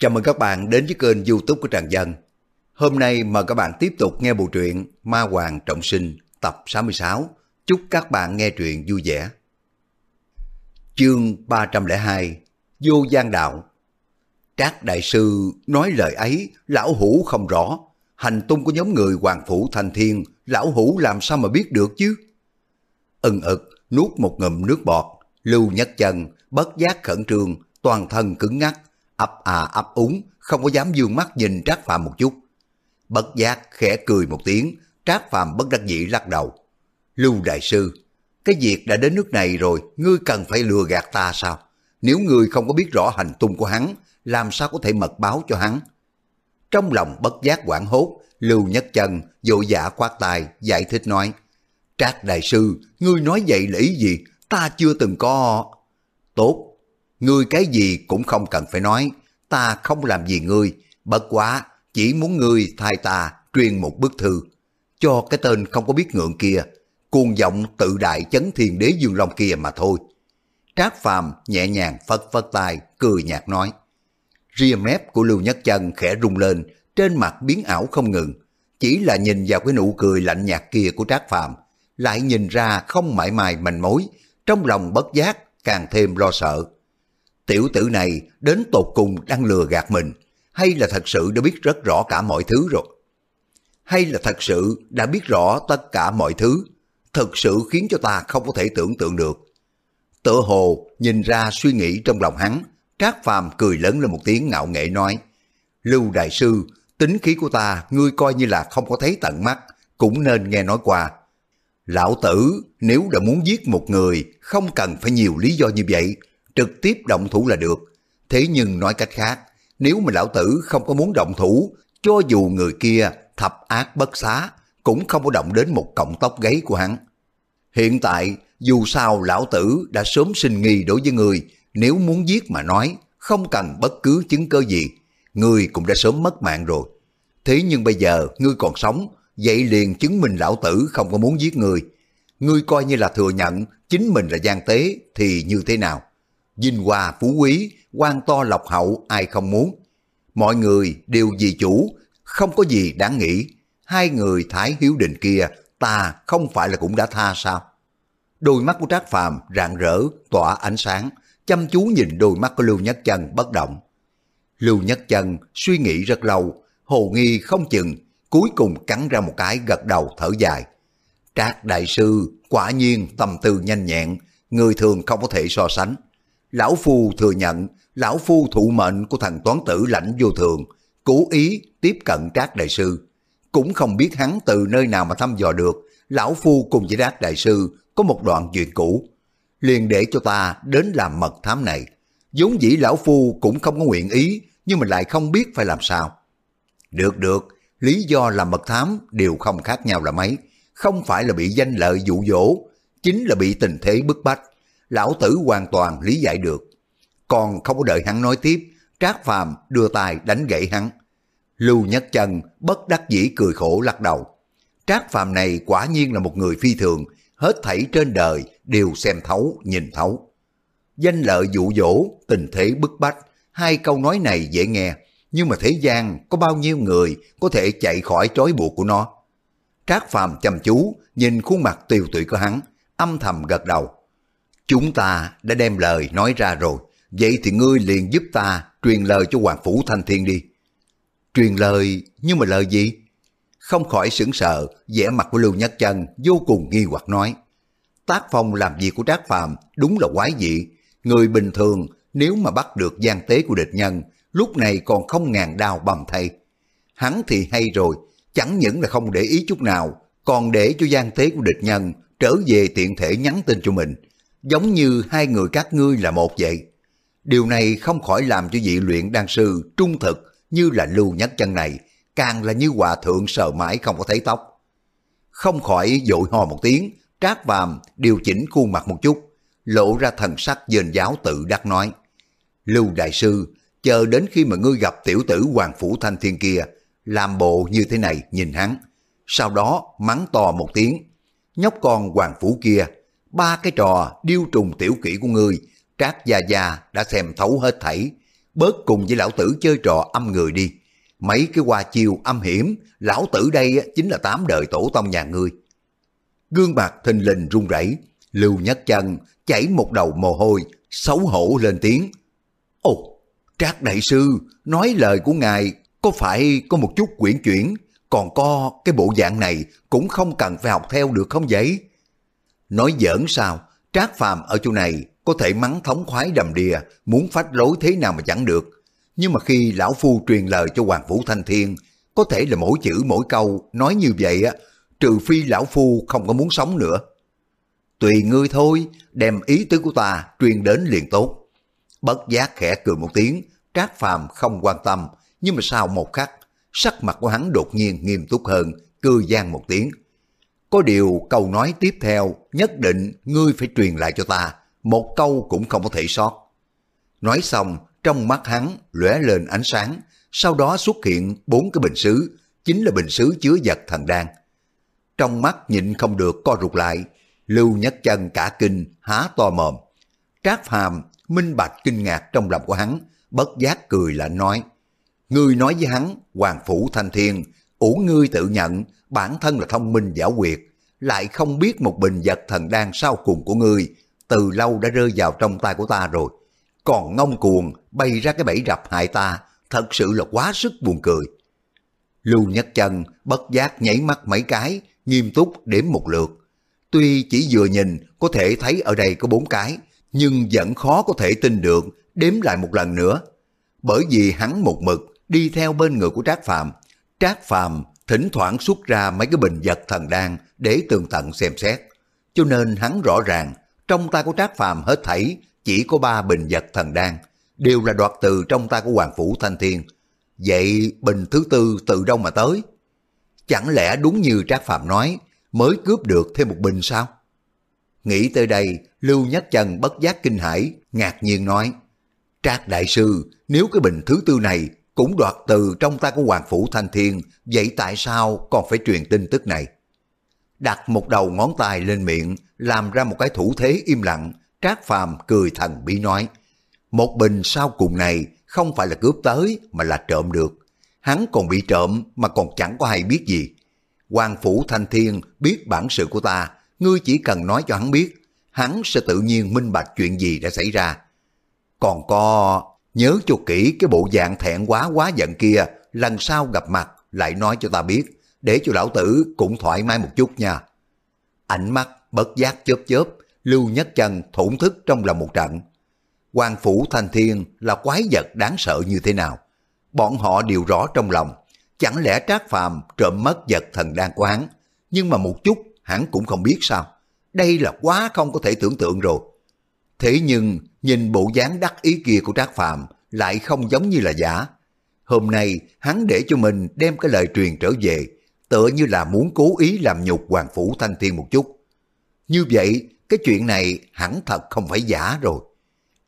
Chào mừng các bạn đến với kênh youtube của Tràng Dân. Hôm nay mời các bạn tiếp tục nghe bộ truyện Ma Hoàng Trọng Sinh tập 66. Chúc các bạn nghe truyện vui vẻ. Chương 302 Vô gian đạo Trác Đại Sư nói lời ấy, lão hủ không rõ. Hành tung của nhóm người Hoàng Phủ Thành Thiên, lão hủ làm sao mà biết được chứ? Ân ực, nuốt một ngụm nước bọt, lưu nhất chân, bất giác khẩn trương, toàn thân cứng ngắc, ấp à ấp úng, không có dám dương mắt nhìn Trác Phàm một chút. Bất giác khẽ cười một tiếng, Trác Phàm bất đắc dĩ lắc đầu. Lưu Đại Sư, cái việc đã đến nước này rồi, ngươi cần phải lừa gạt ta sao? Nếu ngươi không có biết rõ hành tung của hắn, làm sao có thể mật báo cho hắn? Trong lòng bất giác quảng hốt, Lưu Nhất Chân vội vã quát tài giải thích nói, Trác Đại Sư, ngươi nói vậy là ý gì? Ta chưa từng có... Tốt, ngươi cái gì cũng không cần phải nói, ta không làm gì ngươi, bất quá chỉ muốn ngươi thay ta truyền một bức thư, cho cái tên không có biết ngượng kia, cuồng vọng tự đại chấn thiên đế dương long kia mà thôi. Trác Phàm nhẹ nhàng phất phất tay, cười nhạt nói. Ria mép của Lưu Nhất Chân khẽ rung lên, trên mặt biến ảo không ngừng. Chỉ là nhìn vào cái nụ cười lạnh nhạt kia của Trác Phàm lại nhìn ra không mãi mài manh mối, trong lòng bất giác càng thêm lo sợ. Tiểu tử này đến tột cùng đang lừa gạt mình, hay là thật sự đã biết rất rõ cả mọi thứ rồi? Hay là thật sự đã biết rõ tất cả mọi thứ, thật sự khiến cho ta không có thể tưởng tượng được. Tựa hồ nhìn ra suy nghĩ trong lòng hắn, Trác Phàm cười lớn lên một tiếng ngạo nghệ nói, Lưu Đại Sư, tính khí của ta ngươi coi như là không có thấy tận mắt, cũng nên nghe nói qua. Lão tử, nếu đã muốn giết một người, không cần phải nhiều lý do như vậy, trực tiếp động thủ là được. Thế nhưng nói cách khác, nếu mà lão tử không có muốn động thủ, cho dù người kia thập ác bất xá, cũng không có động đến một cọng tóc gáy của hắn. Hiện tại, dù sao lão tử đã sớm sinh nghi đối với người, nếu muốn giết mà nói, không cần bất cứ chứng cơ gì, người cũng đã sớm mất mạng rồi. Thế nhưng bây giờ ngươi còn sống, vậy liền chứng minh lão tử không có muốn giết người. Ngươi coi như là thừa nhận chính mình là gian tế thì như thế nào? Vinh hoa phú quý, quan to lộc hậu ai không muốn. Mọi người đều vì chủ, không có gì đáng nghĩ. Hai người thái hiếu định kia, ta không phải là cũng đã tha sao? Đôi mắt của Trác Phàm rạng rỡ, tỏa ánh sáng, chăm chú nhìn đôi mắt của Lưu Nhất Chân bất động. Lưu Nhất Chân suy nghĩ rất lâu, hồ nghi không chừng, cuối cùng cắn ra một cái gật đầu thở dài. Trác Đại Sư quả nhiên tâm tư nhanh nhẹn, người thường không có thể so sánh. Lão Phu thừa nhận, Lão Phu thụ mệnh của thằng toán tử lãnh vô thường, cố ý tiếp cận Trác Đại Sư. Cũng không biết hắn từ nơi nào mà thăm dò được, Lão Phu cùng với Trác Đại Sư có một đoạn chuyện cũ. Liền để cho ta đến làm mật thám này. vốn dĩ Lão Phu cũng không có nguyện ý, nhưng mà lại không biết phải làm sao. Được được, lý do làm mật thám đều không khác nhau là mấy. Không phải là bị danh lợi dụ dỗ, chính là bị tình thế bức bách lão tử hoàn toàn lý giải được. Còn không có đợi hắn nói tiếp, Trác Phàm đưa tay đánh gãy hắn. Lưu Nhất Chân bất đắc dĩ cười khổ lắc đầu. Trác Phàm này quả nhiên là một người phi thường, hết thảy trên đời đều xem thấu, nhìn thấu. Danh lợi dụ dỗ, tình thế bức bách, hai câu nói này dễ nghe, nhưng mà thế gian có bao nhiêu người có thể chạy khỏi trói buộc của nó. Trác Phàm chăm chú nhìn khuôn mặt tiều tụy của hắn, âm thầm gật đầu. Chúng ta đã đem lời nói ra rồi, vậy thì ngươi liền giúp ta truyền lời cho Hoàng Phủ Thanh Thiên đi. Truyền lời, nhưng mà lời gì? Không khỏi sững sờ, vẻ mặt của Lưu Nhất Chân vô cùng nghi hoặc nói. Tác phong làm việc của Trác Phàm đúng là quái dị. Người bình thường nếu mà bắt được gian tế của địch nhân, lúc này còn không ngàn đao bầm thay. Hắn thì hay rồi, chẳng những là không để ý chút nào, còn để cho gian tế của địch nhân trở về tiện thể nhắn tin cho mình, giống như hai người các ngươi là một vậy. Điều này không khỏi làm cho vị luyện đan sư trung thực như là lưu nhất chân này, càng là như hòa thượng sờ mãi không có thấy tóc. Không khỏi dội ho một tiếng, trác vàm điều chỉnh khuôn mặt một chút, lộ ra thần sắc dền giáo tự đắc nói. Lưu Đại Sư, chờ đến khi mà ngươi gặp tiểu tử Hoàng Phủ Thanh Thiên kia, làm bộ như thế này nhìn hắn, sau đó mắng to một tiếng. Nhóc con Hoàng Phủ kia ba cái trò điêu trùng tiểu kỹ của ngươi, Trác Gia Gia đã xem thấu hết thảy. bớt cùng với lão tử chơi trò âm người đi. Mấy cái hoa chiêu âm hiểm, lão tử đây chính là tám đời tổ tông nhà ngươi. Gương mặt thình lình run rẩy, Lưu Nhất Chân chảy một đầu mồ hôi, xấu hổ lên tiếng. Ồ, Trác Đại Sư, nói lời của ngài có phải có một chút quyển chuyển, còn có cái bộ dạng này cũng không cần phải học theo được không vậy? Nói giỡn sao, Trác Phàm ở chỗ này có thể mắng thống khoái đầm đìa, muốn phách lối thế nào mà chẳng được. Nhưng mà khi lão phu truyền lời cho Hoàng Vũ Thanh Thiên, có thể là mỗi chữ mỗi câu nói như vậy á, trừ phi lão phu không có muốn sống nữa. Tùy ngươi thôi, đem ý tứ của ta truyền đến liền tốt. Bất giác khẽ cười một tiếng, Trác Phàm không quan tâm, nhưng mà sau một khắc, sắc mặt của hắn đột nhiên nghiêm túc hơn, cười gian một tiếng. Có điều câu nói tiếp theo nhất định ngươi phải truyền lại cho ta, một câu cũng không có thể sót. Nói xong, trong mắt hắn lóe lên ánh sáng, sau đó xuất hiện bốn cái bình sứ, chính là bình sứ chứa vật thần đan. Trong mắt nhịn không được co rụt lại, Lưu Nhất Chân cả kinh há to mồm. Trác Phàm minh bạch kinh ngạc trong lòng của hắn, bất giác cười lạnh nói: Ngươi nói với hắn, Hoàng Phủ Thanh Thiên, ủ ngươi tự nhận bản thân là thông minh giả quyệt, lại không biết một bình vật thần đan sau cùng của ngươi từ lâu đã rơi vào trong tay của ta rồi. Còn ngông cuồng bay ra cái bẫy rập hại ta, thật sự là quá sức buồn cười. Lưu Nhất Chân bất giác nhảy mắt mấy cái, nghiêm túc đếm một lượt. Tuy chỉ vừa nhìn có thể thấy ở đây có bốn cái, nhưng vẫn khó có thể tin được đếm lại một lần nữa. Bởi vì hắn một mực đi theo bên người của Trác Phạm. Trác Phạm thỉnh thoảng xuất ra mấy cái bình vật thần đan để tường tận xem xét. Cho nên hắn rõ ràng, trong tay của Trác Phàm hết thảy chỉ có ba bình vật thần đan, đều là đoạt từ trong tay của Hoàng Phủ Thanh Thiên. Vậy bình thứ tư từ đâu mà tới? Chẳng lẽ đúng như Trác Phàm nói, mới cướp được thêm một bình sao? Nghĩ tới đây, Lưu Nhất Trần bất giác kinh hãi, ngạc nhiên nói, Trác Đại Sư, nếu cái bình thứ tư này cũng đoạt từ trong tay của Hoàng Phủ Thanh Thiên, vậy tại sao còn phải truyền tin tức này? Đặt một đầu ngón tay lên miệng, làm ra một cái thủ thế im lặng, Trác Phàm cười thần bí nói, một bình sau cùng này không phải là cướp tới mà là trộm được. Hắn còn bị trộm mà còn chẳng có hay biết gì. Hoàng Phủ Thanh Thiên biết bản sự của ta, ngươi chỉ cần nói cho hắn biết, hắn sẽ tự nhiên minh bạch chuyện gì đã xảy ra. Còn có Nhớ cho kỹ cái bộ dạng thẹn quá quá giận kia, lần sau gặp mặt lại nói cho ta biết, để cho lão tử cũng thoải mái một chút nha. Ánh mắt bất giác chớp chớp, Lưu Nhất Chân thổn thức trong lòng một trận. quan Phủ Thanh Thiên là quái vật đáng sợ như thế nào? Bọn họ đều rõ trong lòng, chẳng lẽ Trác Phàm trộm mất vật thần đan hắn nhưng mà một chút hắn cũng không biết sao. Đây là quá không có thể tưởng tượng rồi. Thế nhưng nhìn bộ dáng đắc ý kia của Trác Phàm lại không giống như là giả. Hôm nay hắn để cho mình đem cái lời truyền trở về, tựa như là muốn cố ý làm nhục Hoàng Phủ Thanh Thiên một chút. Như vậy, cái chuyện này hẳn thật không phải giả rồi.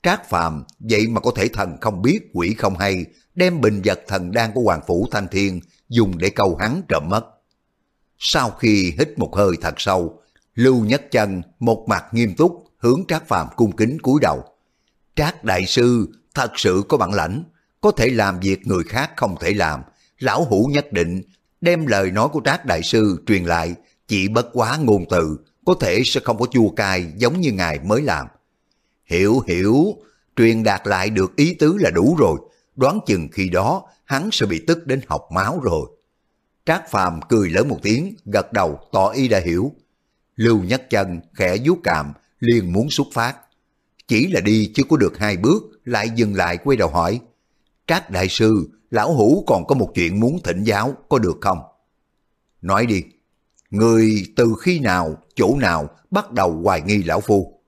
Trác Phàm vậy mà có thể thần không biết quỷ không hay, đem bình vật thần đan của Hoàng Phủ Thanh Thiên dùng để câu hắn trộm mất. Sau khi hít một hơi thật sâu, Lưu Nhất Chân một mặt nghiêm túc hướng Trác Phàm cung kính cúi đầu. Trác Đại Sư thật sự có bản lãnh, có thể làm việc người khác không thể làm. Lão Hủ nhất định đem lời nói của Trác Đại Sư truyền lại, chỉ bất quá ngôn từ, có thể sẽ không có chua cay giống như ngài mới làm. Hiểu hiểu, truyền đạt lại được ý tứ là đủ rồi, đoán chừng khi đó hắn sẽ bị tức đến học máu rồi. Trác Phàm cười lớn một tiếng, gật đầu tỏ ý đã hiểu. Lưu Nhất Chân khẽ vuốt cằm, liền muốn xuất phát. Chỉ là đi chưa có được hai bước, lại dừng lại quay đầu hỏi. Trác đại sư, lão hủ còn có một chuyện muốn thỉnh giáo, có được không? Nói đi, người từ khi nào, chỗ nào bắt đầu hoài nghi lão phu?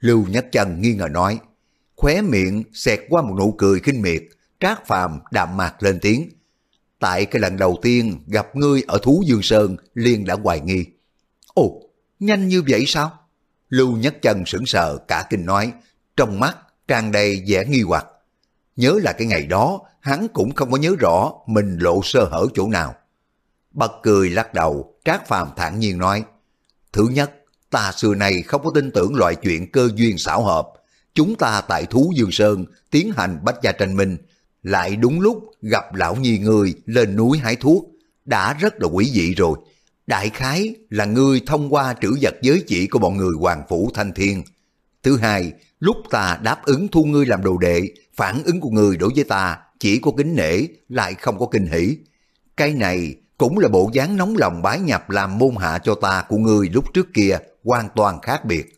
Lưu Nhất Chân nghi ngờ nói, khóe miệng xẹt qua một nụ cười khinh miệt, Trác Phàm đạm mạc lên tiếng. Tại cái lần đầu tiên gặp ngươi ở Thú Dương Sơn liền đã hoài nghi. Ồ, nhanh như vậy sao? Lưu Nhất Chân sững sờ cả kinh nói, trong mắt tràn đầy vẻ nghi hoặc. Nhớ là cái ngày đó, hắn cũng không có nhớ rõ mình lộ sơ hở chỗ nào. Bật cười lắc đầu, Trác Phàm thản nhiên nói, Thứ nhất, ta xưa này không có tin tưởng loại chuyện cơ duyên xảo hợp, chúng ta tại Thú Dương Sơn tiến hành bách gia tranh minh, lại đúng lúc gặp lão nhi người lên núi hái thuốc, đã rất là quý dị rồi. Đại khái là ngươi thông qua trữ vật giới chỉ của bọn người Hoàng Phủ Thanh Thiên. Thứ hai, lúc ta đáp ứng thu ngươi làm đồ đệ, phản ứng của ngươi đối với ta chỉ có kính nể, lại không có kinh hỉ. Cái này cũng là bộ dáng nóng lòng bái nhập làm môn hạ cho ta của ngươi lúc trước kia hoàn toàn khác biệt.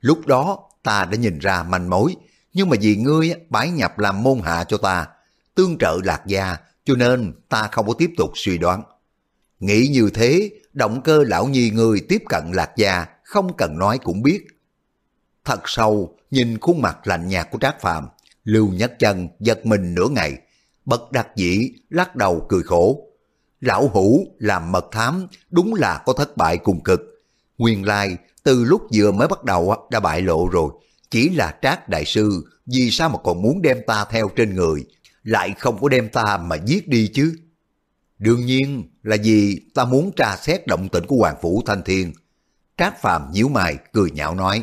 Lúc đó ta đã nhìn ra manh mối, nhưng mà vì ngươi bái nhập làm môn hạ cho ta, tương trợ lạc gia, cho nên ta không có tiếp tục suy đoán. Nghĩ như thế, động cơ lão nhi người tiếp cận lạc gia, không cần nói cũng biết. Thật sâu, nhìn khuôn mặt lạnh nhạt của Trác Phàm Lưu Nhất Chân giật mình nửa ngày, bật đặc dĩ lắc đầu cười khổ. Lão Hủ làm mật thám đúng là có thất bại cùng cực. Nguyên lai từ lúc vừa mới bắt đầu đã bại lộ rồi. Chỉ là Trác Đại Sư vì sao mà còn muốn đem ta theo trên người, lại không có đem ta mà giết đi chứ? Đương nhiên là vì ta muốn tra xét động tĩnh của Hoàng Phủ Thanh Thiên. Trác Phàm nhíu mày cười nhạo nói,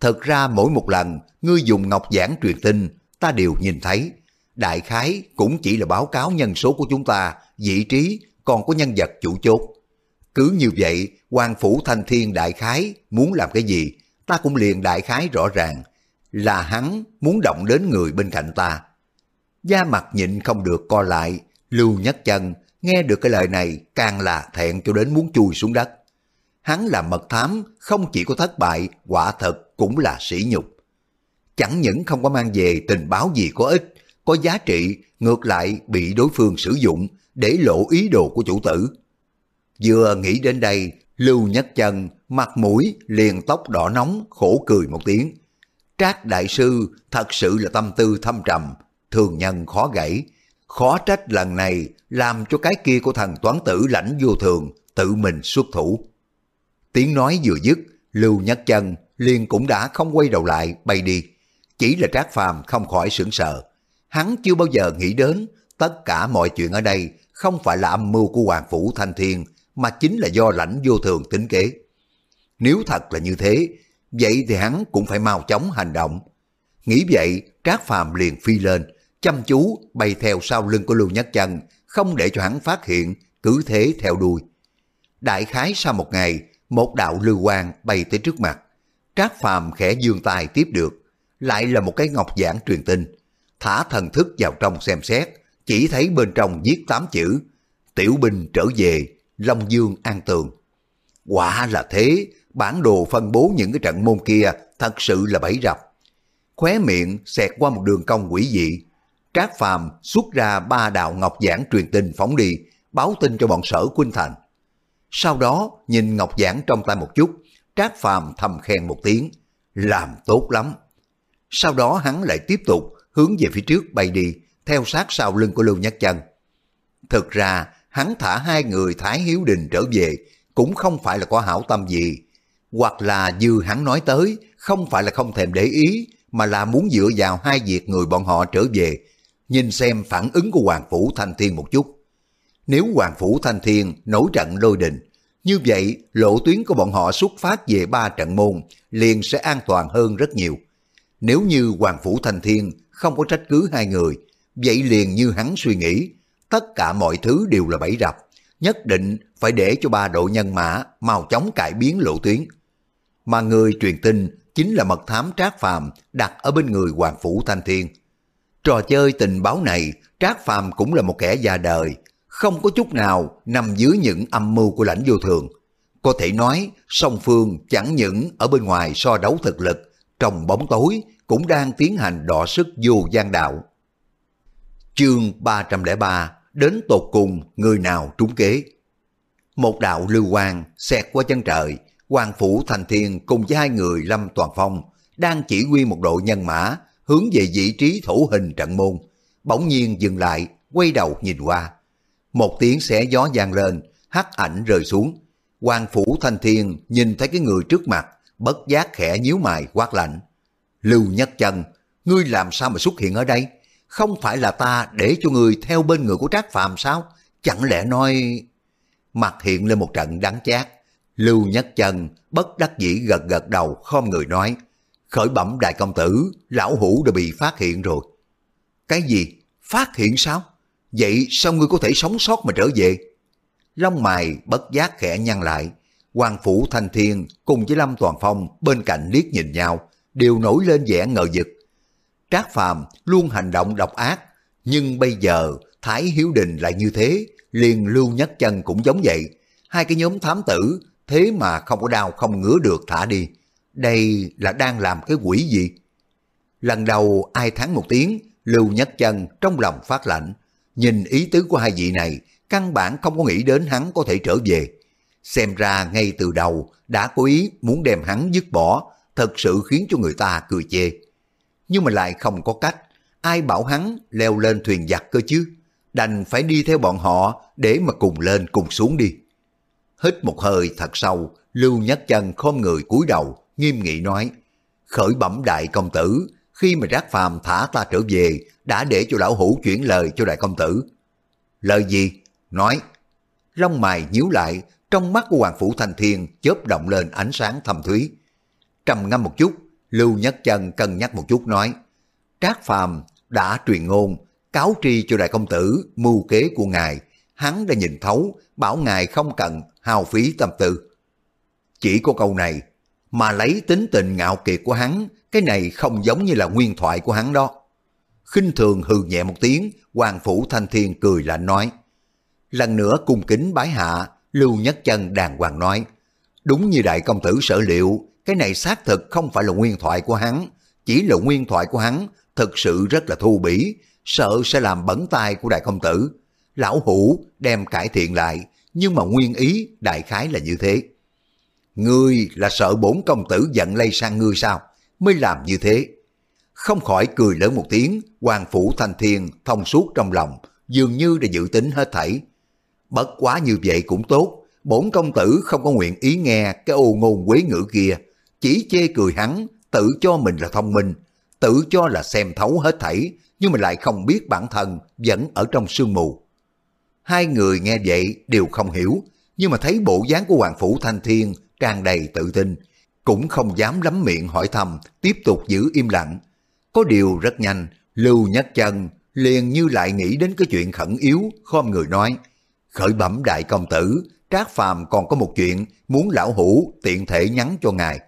thật ra mỗi một lần ngươi dùng ngọc giảng truyền tin, ta đều nhìn thấy. Đại khái cũng chỉ là báo cáo nhân số của chúng ta, vị trí, còn có nhân vật chủ chốt. Cứ như vậy, Hoàng Phủ Thanh Thiên đại khái muốn làm cái gì, ta cũng liền đại khái rõ ràng, là hắn muốn động đến người bên cạnh ta. Da mặt nhịn không được co lại, Lưu Nhất Chân nghe được cái lời này càng là thẹn cho đến muốn chui xuống đất. Hắn làm mật thám không chỉ có thất bại, quả thật cũng là sỉ nhục. Chẳng những không có mang về tình báo gì có ích, có giá trị, ngược lại bị đối phương sử dụng để lộ ý đồ của chủ tử. Vừa nghĩ đến đây, Lưu Nhất Chân mặt mũi liền tóc đỏ nóng khổ cười một tiếng. Trác Đại Sư thật sự là tâm tư thâm trầm, thường nhân khó gãy. Khó trách lần này làm cho cái kia của thần toán tử lãnh vô thường tự mình xuất thủ. Tiếng nói vừa dứt, Lưu Nhất Chân liền cũng đã không quay đầu lại bay đi. Chỉ là Trác Phàm không khỏi sửng sợ. Hắn chưa bao giờ nghĩ đến tất cả mọi chuyện ở đây không phải là âm mưu của Hoàng Phủ Thanh Thiên mà chính là do lãnh vô thường tính kế. Nếu thật là như thế, vậy thì hắn cũng phải mau chóng hành động. Nghĩ vậy, Trác Phàm liền phi lên, chăm chú bay theo sau lưng của Lưu Nhất Chân, không để cho hắn phát hiện, cứ thế theo đuôi. Đại khái sau một ngày, một đạo lưu quang bay tới trước mặt. Trác Phàm khẽ dương tay tiếp được, lại là một cái ngọc giảng truyền tin. Thả thần thức vào trong xem xét, chỉ thấy bên trong viết tám chữ, tiểu binh trở về, Long Dương an tường. Quả là thế, bản đồ phân bố những cái trận môn kia thật sự là bẫy rập. Khóe miệng xẹt qua một đường cong quỷ dị. Trác Phàm xuất ra ba đạo ngọc giảng truyền tin phóng đi, báo tin cho bọn sở Quynh Thành. Sau đó nhìn ngọc giảng trong tay một chút, Trác Phàm thầm khen một tiếng, làm tốt lắm. Sau đó hắn lại tiếp tục hướng về phía trước bay đi, theo sát sau lưng của Lưu Nhất Chân. Thực ra, hắn thả hai người Thái Hiếu Đình trở về cũng không phải là có hảo tâm gì, hoặc là như hắn nói tới, không phải là không thèm để ý, mà là muốn dựa vào hai việc người bọn họ trở về, nhìn xem phản ứng của Hoàng Phủ Thanh Thiên một chút. Nếu Hoàng Phủ Thanh Thiên nổi trận lôi đình, như vậy lộ tuyến của bọn họ xuất phát về ba trận môn liền sẽ an toàn hơn rất nhiều. Nếu như Hoàng Phủ Thanh Thiên không có trách cứ hai người, vậy liền như hắn suy nghĩ, tất cả mọi thứ đều là bẫy rập, nhất định phải để cho ba đội nhân mã mau chóng cải biến lộ tuyến. Mà người truyền tin chính là mật thám Trác Phàm đặt ở bên người Hoàng Phủ Thanh Thiên. Trò chơi tình báo này, Trác Phàm cũng là một kẻ già đời, không có chút nào nằm dưới những âm mưu của lãnh vô thường. Có thể nói, song phương chẳng những ở bên ngoài so đấu thực lực, trong bóng tối cũng đang tiến hành đọ sức vô gian đạo. Chương 303 Đến tột cùng người nào trúng kế Một đạo lưu quang xẹt qua chân trời Hoàng Phủ Thành Thiên cùng với hai người Lâm Toàn Phong đang chỉ huy một đội nhân mã hướng về vị trí thủ hình trận môn. Bỗng nhiên dừng lại, quay đầu nhìn qua. Một tiếng xé gió vang lên, hắc ảnh rơi xuống. Hoàng Phủ Thanh Thiên nhìn thấy cái người trước mặt, bất giác khẽ nhíu mày quát lạnh. Lưu Nhất Chân, ngươi làm sao mà xuất hiện ở đây? Không phải là ta để cho người theo bên người của Trác Phàm sao? Chẳng lẽ nói... Mặt hiện lên một trận đắng chát. Lưu Nhất Chân bất đắc dĩ gật gật đầu không người nói. Khởi bẩm đại công tử, lão hủ đã bị phát hiện rồi. Cái gì? Phát hiện sao? Vậy sao ngươi có thể sống sót mà trở về? Lông mày bất giác khẽ nhăn lại. Hoàng Phủ Thanh Thiên cùng với Lâm Toàn Phong bên cạnh liếc nhìn nhau, đều nổi lên vẻ ngờ vực. Trác Phàm luôn hành động độc ác, nhưng bây giờ Thái Hiếu Đình lại như thế, liền Lưu Nhất Chân cũng giống vậy. Hai cái nhóm thám tử thế mà không có đau không ngứa được thả đi. Đây là đang làm cái quỷ gì? Lần đầu ai thắng một tiếng, Lưu Nhất Chân trong lòng phát lạnh. Nhìn ý tứ của hai vị này, căn bản không có nghĩ đến hắn có thể trở về. Xem ra ngay từ đầu đã có ý muốn đem hắn dứt bỏ, thật sự khiến cho người ta cười chê. Nhưng mà lại không có cách, ai bảo hắn leo lên thuyền giặc cơ chứ, đành phải đi theo bọn họ để mà cùng lên cùng xuống đi. Hít một hơi thật sâu, Lưu Nhất Chân khom người cúi đầu, nghiêm nghị nói, khởi bẩm đại công tử, khi mà Trác Phàm thả ta trở về, đã để cho lão hủ chuyển lời cho đại công tử. Lời gì? Nói. Lông mày nhíu lại, trong mắt của Hoàng Phủ Thanh Thiên chớp động lên ánh sáng thầm thúy. Trầm ngâm một chút, Lưu Nhất Chân cân nhắc một chút nói, Trác Phàm đã truyền ngôn, cáo tri cho đại công tử mưu kế của ngài, hắn đã nhìn thấu, bảo ngài không cần hao phí tâm tư. Chỉ có câu này, mà lấy tính tình ngạo kiệt của hắn, cái này không giống như là nguyên thoại của hắn đó. khinh thường hừ nhẹ một tiếng, Hoàng Phủ Thanh Thiên cười lạnh nói. Lần nữa cung kính bái hạ, Lưu Nhất Chân đàng hoàng nói. Đúng như đại công tử sở liệu, cái này xác thực không phải là nguyên thoại của hắn, chỉ là nguyên thoại của hắn, thực sự rất là thu bỉ, sợ sẽ làm bẩn tay của đại công tử. Lão hủ đem cải thiện lại, nhưng mà nguyên ý đại khái là như thế. Ngươi là sợ bốn công tử giận lây sang ngươi sao, mới làm như thế. Không khỏi cười lớn một tiếng, hoàng phủ thanh thiên thông suốt trong lòng, dường như đã dự tính hết thảy. Bất quá như vậy cũng tốt, bổn công tử không có nguyện ý nghe cái ô ngôn quế ngữ kia, chỉ chê cười hắn, tự cho mình là thông minh, tự cho là xem thấu hết thảy, nhưng mà lại không biết bản thân vẫn ở trong sương mù. Hai người nghe vậy đều không hiểu, nhưng mà thấy bộ dáng của Hoàng Phủ Thanh Thiên tràn đầy tự tin, cũng không dám lắm miệng hỏi thăm, tiếp tục giữ im lặng. Có điều rất nhanh, Lưu Nhất Chân liền như lại nghĩ đến cái chuyện khẩn yếu, khom người nói, khởi bẩm đại công tử, Trác Phàm còn có một chuyện muốn lão hủ tiện thể nhắn cho ngài.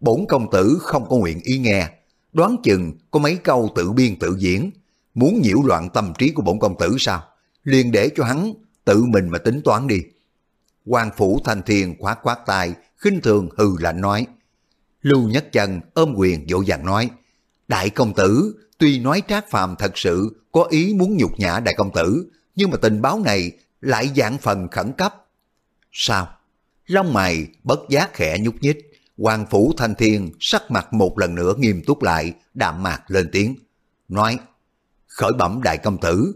Bổn công tử không có nguyện ý nghe, đoán chừng có mấy câu tự biên tự diễn, muốn nhiễu loạn tâm trí của bổn công tử sao? Liền để cho hắn tự mình mà tính toán đi. Hoàng phủ thanh thiên khoát khoát tay, khinh thường hừ lạnh nói. Lưu Nhất Chân ôm quyền dỗ dàng nói, Đại công tử, tuy nói Trác Phàm thật sự có ý muốn nhục nhã đại công tử, nhưng mà tình báo này lại dạng phần khẩn cấp. Sao? Lông mày bất giác khẽ nhúc nhích, Hoàng Phủ Thanh Thiên sắc mặt một lần nữa nghiêm túc lại, đạm mạc lên tiếng. Nói, khởi bẩm đại công tử,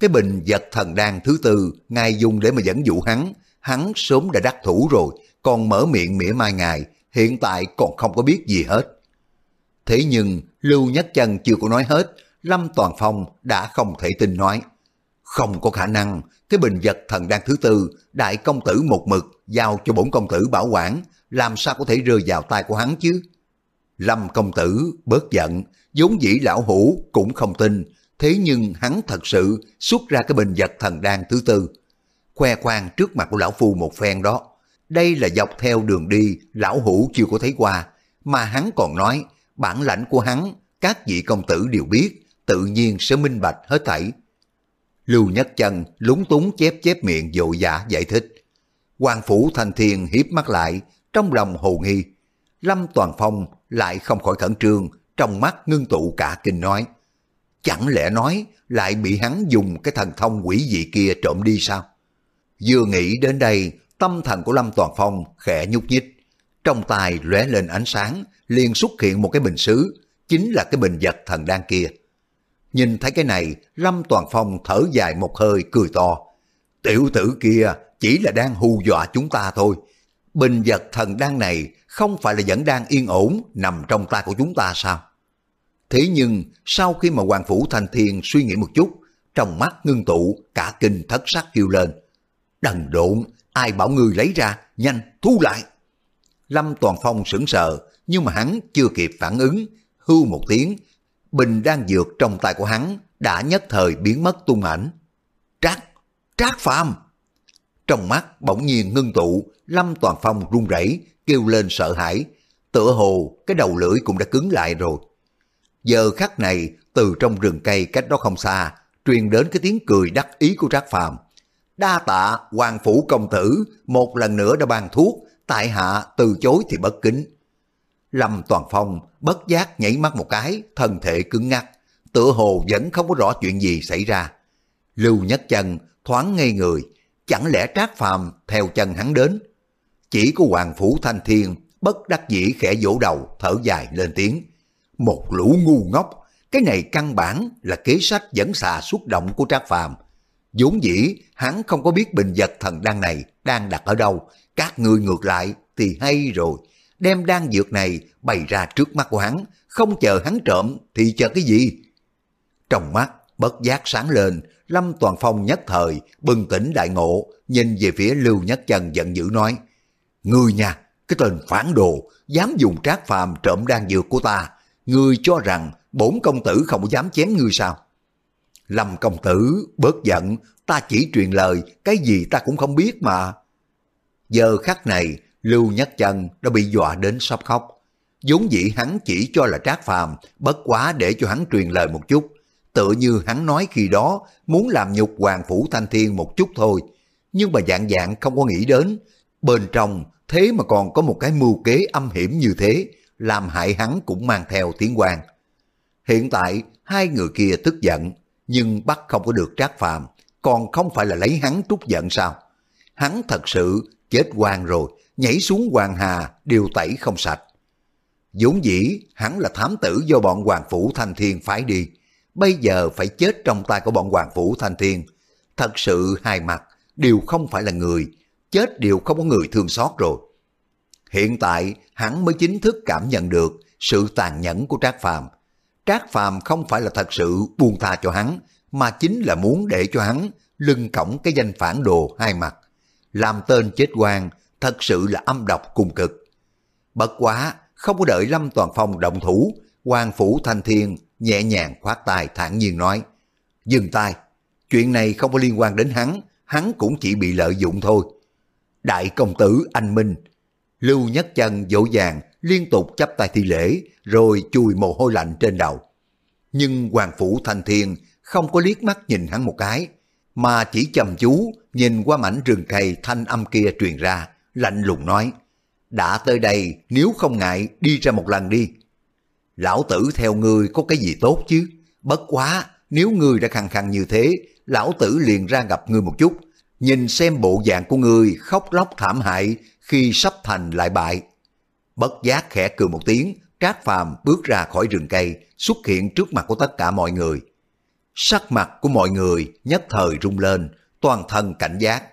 cái bình vật thần đan thứ tư, ngài dùng để mà dẫn dụ hắn, hắn sớm đã đắc thủ rồi, còn mở miệng mỉa mai ngài, hiện tại còn không có biết gì hết. Thế nhưng, Lưu Nhất Chân chưa có nói hết, Lâm Toàn Phong đã không thể tin nói. Không có khả năng, cái bình vật thần đan thứ tư, đại công tử một mực giao cho bổn công tử bảo quản, làm sao có thể rơi vào tay của hắn chứ? Lâm công tử bớt giận, vốn dĩ lão hủ cũng không tin, thế nhưng hắn thật sự xuất ra cái bình vật thần đan thứ tư. Khoe khoang trước mặt của lão phu một phen đó. Đây là dọc theo đường đi lão hủ chưa có thấy qua, mà hắn còn nói bản lãnh của hắn các vị công tử đều biết, tự nhiên sẽ minh bạch hết thảy. Lưu Nhất Chân lúng túng chép chép miệng dội dạ giải thích. Hoàng Phủ Thanh Thiên hiếp mắt lại, trong lòng hồ nghi. Lâm Toàn Phong lại không khỏi khẩn trương, trong mắt ngưng tụ cả kinh nói. Chẳng lẽ nói lại bị hắn dùng cái thần thông quỷ dị kia trộm đi sao? Vừa nghĩ đến đây, tâm thần của Lâm Toàn Phong khẽ nhúc nhích. Trong tay lóe lên ánh sáng, liền xuất hiện một cái bình sứ, chính là cái bình vật thần đan kia. Nhìn thấy cái này, Lâm Toàn Phong thở dài một hơi cười to. Tiểu tử kia chỉ là đang hù dọa chúng ta thôi. Bình vật thần đan này không phải là vẫn đang yên ổn nằm trong tay của chúng ta sao? Thế nhưng sau khi mà Hoàng Phủ Thanh Thiên suy nghĩ một chút, trong mắt ngưng tụ cả kinh thất sắc kêu lên. Đần độn, ai bảo ngươi lấy ra, nhanh thu lại. Lâm Toàn Phong sững sờ, nhưng mà hắn chưa kịp phản ứng, hưu một tiếng, bình đang dược trong tay của hắn đã nhất thời biến mất tung ảnh. Trác, Trác Phàm Trong mắt bỗng nhiên ngưng tụ, Lâm Toàn Phong run rẩy kêu lên sợ hãi, tựa hồ cái đầu lưỡi cũng đã cứng lại rồi. Giờ khắc này, từ trong rừng cây cách đó không xa, truyền đến cái tiếng cười đắc ý của Trác Phàm. Đa tạ hoàng phủ công tử, một lần nữa đã ban thuốc, tại hạ từ chối thì bất kính. Lâm Toàn Phong bất giác nhảy mắt một cái, thân thể cứng ngắc, tựa hồ vẫn không có rõ chuyện gì xảy ra. Lưu Nhất Chân thoáng ngây người, chẳng lẽ Trác Phàm theo chân hắn đến? Chỉ có Hoàng Phủ Thanh Thiên bất đắc dĩ khẽ vỗ đầu, thở dài lên tiếng. Một lũ ngu ngốc, cái này căn bản là kế sách dẫn xà xuất động của Trác Phàm vốn dĩ hắn không có biết bình vật thần đan này đang đặt ở đâu, các ngươi ngược lại thì hay rồi, đem đan dược này bày ra trước mắt của hắn, không chờ hắn trộm thì chờ cái gì? Trong mắt bất giác sáng lên, Lâm Toàn Phong nhất thời bừng tỉnh đại ngộ, nhìn về phía Lưu Nhất Chân giận dữ nói: "Ngươi nha, cái tên phản đồ, dám dùng trác phàm trộm đan dược của ta, ngươi cho rằng bổn công tử không dám chém ngươi sao?" Lâm công tử, bớt giận, ta chỉ truyền lời, cái gì ta cũng không biết mà. Giờ khắc này, Lưu Nhất Chân đã bị dọa đến sắp khóc. vốn dĩ hắn chỉ cho là trác phàm, bất quá để cho hắn truyền lời một chút. Tựa như hắn nói khi đó muốn làm nhục Hoàng Phủ Thanh Thiên một chút thôi. Nhưng mà dạng dạng không có nghĩ đến. Bên trong thế mà còn có một cái mưu kế âm hiểm như thế, làm hại hắn cũng mang theo tiếng quan. Hiện tại hai người kia tức giận, nhưng bắt không có được trác phàm, còn không phải là lấy hắn trút giận sao? Hắn thật sự chết quan rồi, nhảy xuống hoàng hà đều tẩy không sạch. vốn dĩ hắn là thám tử do bọn Hoàng Phủ Thanh Thiên phái đi, bây giờ phải chết trong tay của bọn Hoàng Phủ Thanh Thiên. Thật sự hai mặt, đều không phải là người, chết đều không có người thương xót rồi. Hiện tại hắn mới chính thức cảm nhận được sự tàn nhẫn của Trác Phàm. Trác Phàm không phải là thật sự buông tha cho hắn, mà chính là muốn để cho hắn lưng cổng cái danh phản đồ hai mặt. Làm tên chết quan, thật sự là âm độc cùng cực. Bất quá, không có đợi Lâm Toàn Phong động thủ, quan phủ thanh thiên nhẹ nhàng khoát tay thản nhiên nói, dừng tay, chuyện này không có liên quan đến hắn, hắn cũng chỉ bị lợi dụng thôi. Đại công tử anh Minh, Lưu Nhất Chân dỗ dàng liên tục chấp tay thi lễ rồi chùi mồ hôi lạnh trên đầu. Nhưng Hoàng Phủ Thanh Thiên không có liếc mắt nhìn hắn một cái, mà chỉ chăm chú nhìn qua mảnh rừng cây thanh âm kia truyền ra, lạnh lùng nói, đã tới đây nếu không ngại đi ra một lần đi. Lão tử theo ngươi có cái gì tốt chứ, bất quá nếu ngươi đã khăng khăng như thế, lão tử liền ra gặp ngươi một chút, nhìn xem bộ dạng của ngươi khóc lóc thảm hại khi sắp thành lại bại. Bất giác khẽ cười một tiếng, Trác Phàm bước ra khỏi rừng cây, xuất hiện trước mặt của tất cả mọi người. Sắc mặt của mọi người nhất thời rung lên, toàn thân cảnh giác.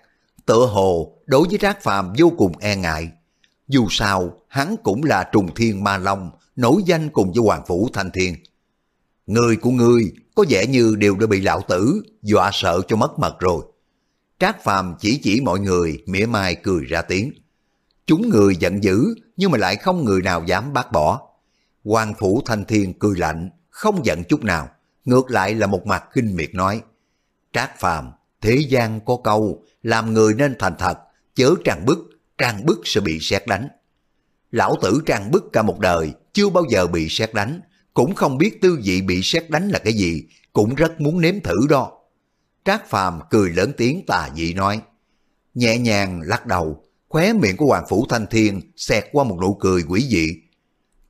Tựa hồ đối với Trác Phàm vô cùng e ngại. Dù sao, hắn cũng là trùng thiên ma long, nổi danh cùng với Hoàng Phủ Thanh Thiên. Người của ngươi có vẻ như đều đã bị lão tử dọa sợ cho mất mật rồi. Trác Phàm chỉ chỉ mọi người mỉa mai cười ra tiếng. Chúng người giận dữ nhưng mà lại không người nào dám bác bỏ. Hoàng Phủ Thanh Thiên cười lạnh, không giận chút nào, ngược lại là một mặt kinh miệt nói. Trác Phàm thế gian có câu, làm người nên thành thật, chớ trang bức, trang bức sẽ bị xét đánh. Lão tử trang bức cả một đời, chưa bao giờ bị xét đánh, cũng không biết tư vị bị xét đánh là cái gì, cũng rất muốn nếm thử đó. Trác Phàm cười lớn tiếng tà dị nói, nhẹ nhàng lắc đầu, khóe miệng của Hoàng Phủ Thanh Thiên xẹt qua một nụ cười quỷ dị.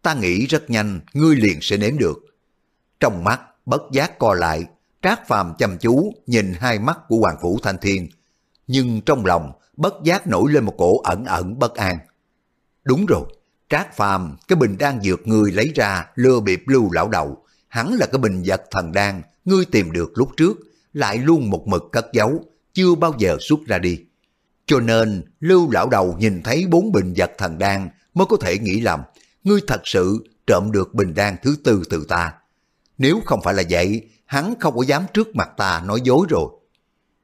Ta nghĩ rất nhanh, ngươi liền sẽ nếm được. Trong mắt, bất giác co lại, Trác Phàm chăm chú nhìn hai mắt của Hoàng Phủ Thanh Thiên, nhưng trong lòng bất giác nổi lên một cổ ẩn ẩn bất an. Đúng rồi, Trác Phàm cái bình đang dược ngươi lấy ra lừa bịp lưu lão đầu, hắn là cái bình vật thần đan ngươi tìm được lúc trước, lại luôn một mực cất giấu, chưa bao giờ xuất ra đi. Cho nên lưu lão đầu nhìn thấy bốn bình vật thần đan mới có thể nghĩ lầm, ngươi thật sự trộm được bình đan thứ tư từ ta. Nếu không phải là vậy, hắn không có dám trước mặt ta nói dối rồi.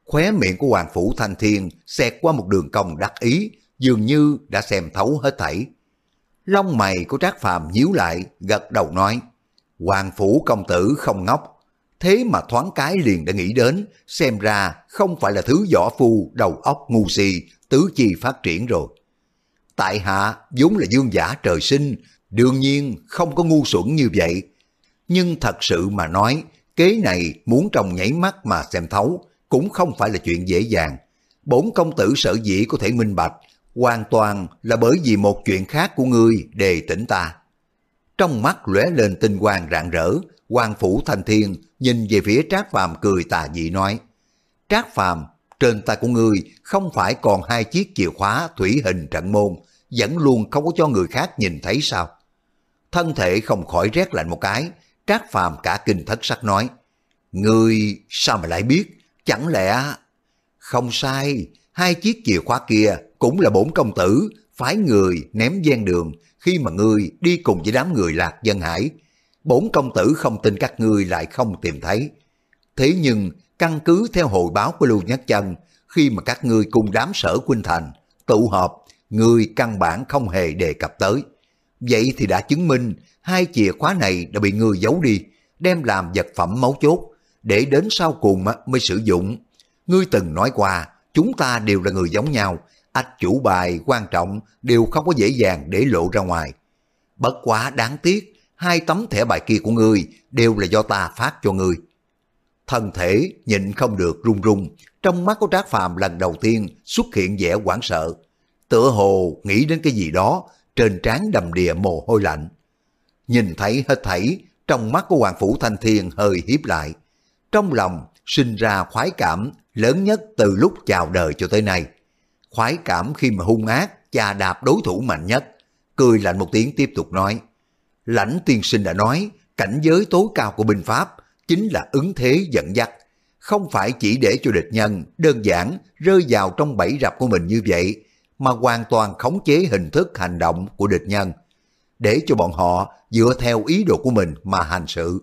Khóe miệng của Hoàng Phủ Thanh Thiên xẹt qua một đường cong đắc ý, dường như đã xem thấu hết thảy. Lông mày của Trác Phàm nhíu lại, gật đầu nói, Hoàng Phủ công tử không ngốc, thế mà thoáng cái liền đã nghĩ đến, xem ra không phải là thứ võ phu đầu óc ngu si, tứ chi phát triển rồi. Tại hạ vốn là dương giả trời sinh, đương nhiên không có ngu xuẩn như vậy. Nhưng thật sự mà nói, kế này muốn trồng nhảy mắt mà xem thấu, cũng không phải là chuyện dễ dàng. bốn công tử sở dĩ có thể minh bạch, hoàn toàn là bởi vì một chuyện khác của ngươi đề tỉnh ta. Trong mắt lóe lên tinh quang rạng rỡ, quan phủ thành thiên nhìn về phía Trác Phàm cười tà dị nói, Trác Phàm trên tay của ngươi không phải còn hai chiếc chìa khóa thủy hình trận môn, vẫn luôn không có cho người khác nhìn thấy sao? Thân thể không khỏi rét lạnh một cái, Trác Phàm cả kinh thất sắc nói, Ngươi sao mà lại biết, chẳng lẽ... Không sai, hai chiếc chìa khóa kia cũng là bổn công tử, phái người ném gian đường khi mà ngươi đi cùng với đám người lạc dân hải. Bổn công tử không tin các ngươi lại không tìm thấy. Thế nhưng, căn cứ theo hồi báo của Lưu Nhất Chân, khi mà các ngươi cùng đám sở Quynh Thành tụ họp, người căn bản không hề đề cập tới. Vậy thì đã chứng minh hai chìa khóa này đã bị ngươi giấu đi, đem làm vật phẩm máu chốt, để đến sau cùng mới sử dụng. Ngươi từng nói qua, chúng ta đều là người giống nhau, ách chủ bài quan trọng đều không có dễ dàng để lộ ra ngoài. Bất quá đáng tiếc, hai tấm thẻ bài kia của ngươi đều là do ta phát cho ngươi. Thân thể nhịn không được run run, trong mắt của Trác Phàm lần đầu tiên xuất hiện vẻ hoảng sợ. Tựa hồ nghĩ đến cái gì đó, trên trán đầm đìa mồ hôi lạnh. Nhìn thấy hết thảy, trong mắt của Hoàng Phủ Thanh Thiên hơi hiếp lại. Trong lòng sinh ra khoái cảm lớn nhất từ lúc chào đời cho tới nay. Khoái cảm khi mà hung ác, chà đạp đối thủ mạnh nhất. Cười lạnh một tiếng tiếp tục nói. Lãnh tiên sinh đã nói, cảnh giới tối cao của binh pháp chính là ứng thế dẫn dắt. Không phải chỉ để cho địch nhân đơn giản rơi vào trong bẫy rập của mình như vậy, mà hoàn toàn khống chế hình thức hành động của địch nhân, để cho bọn họ dựa theo ý đồ của mình mà hành sự.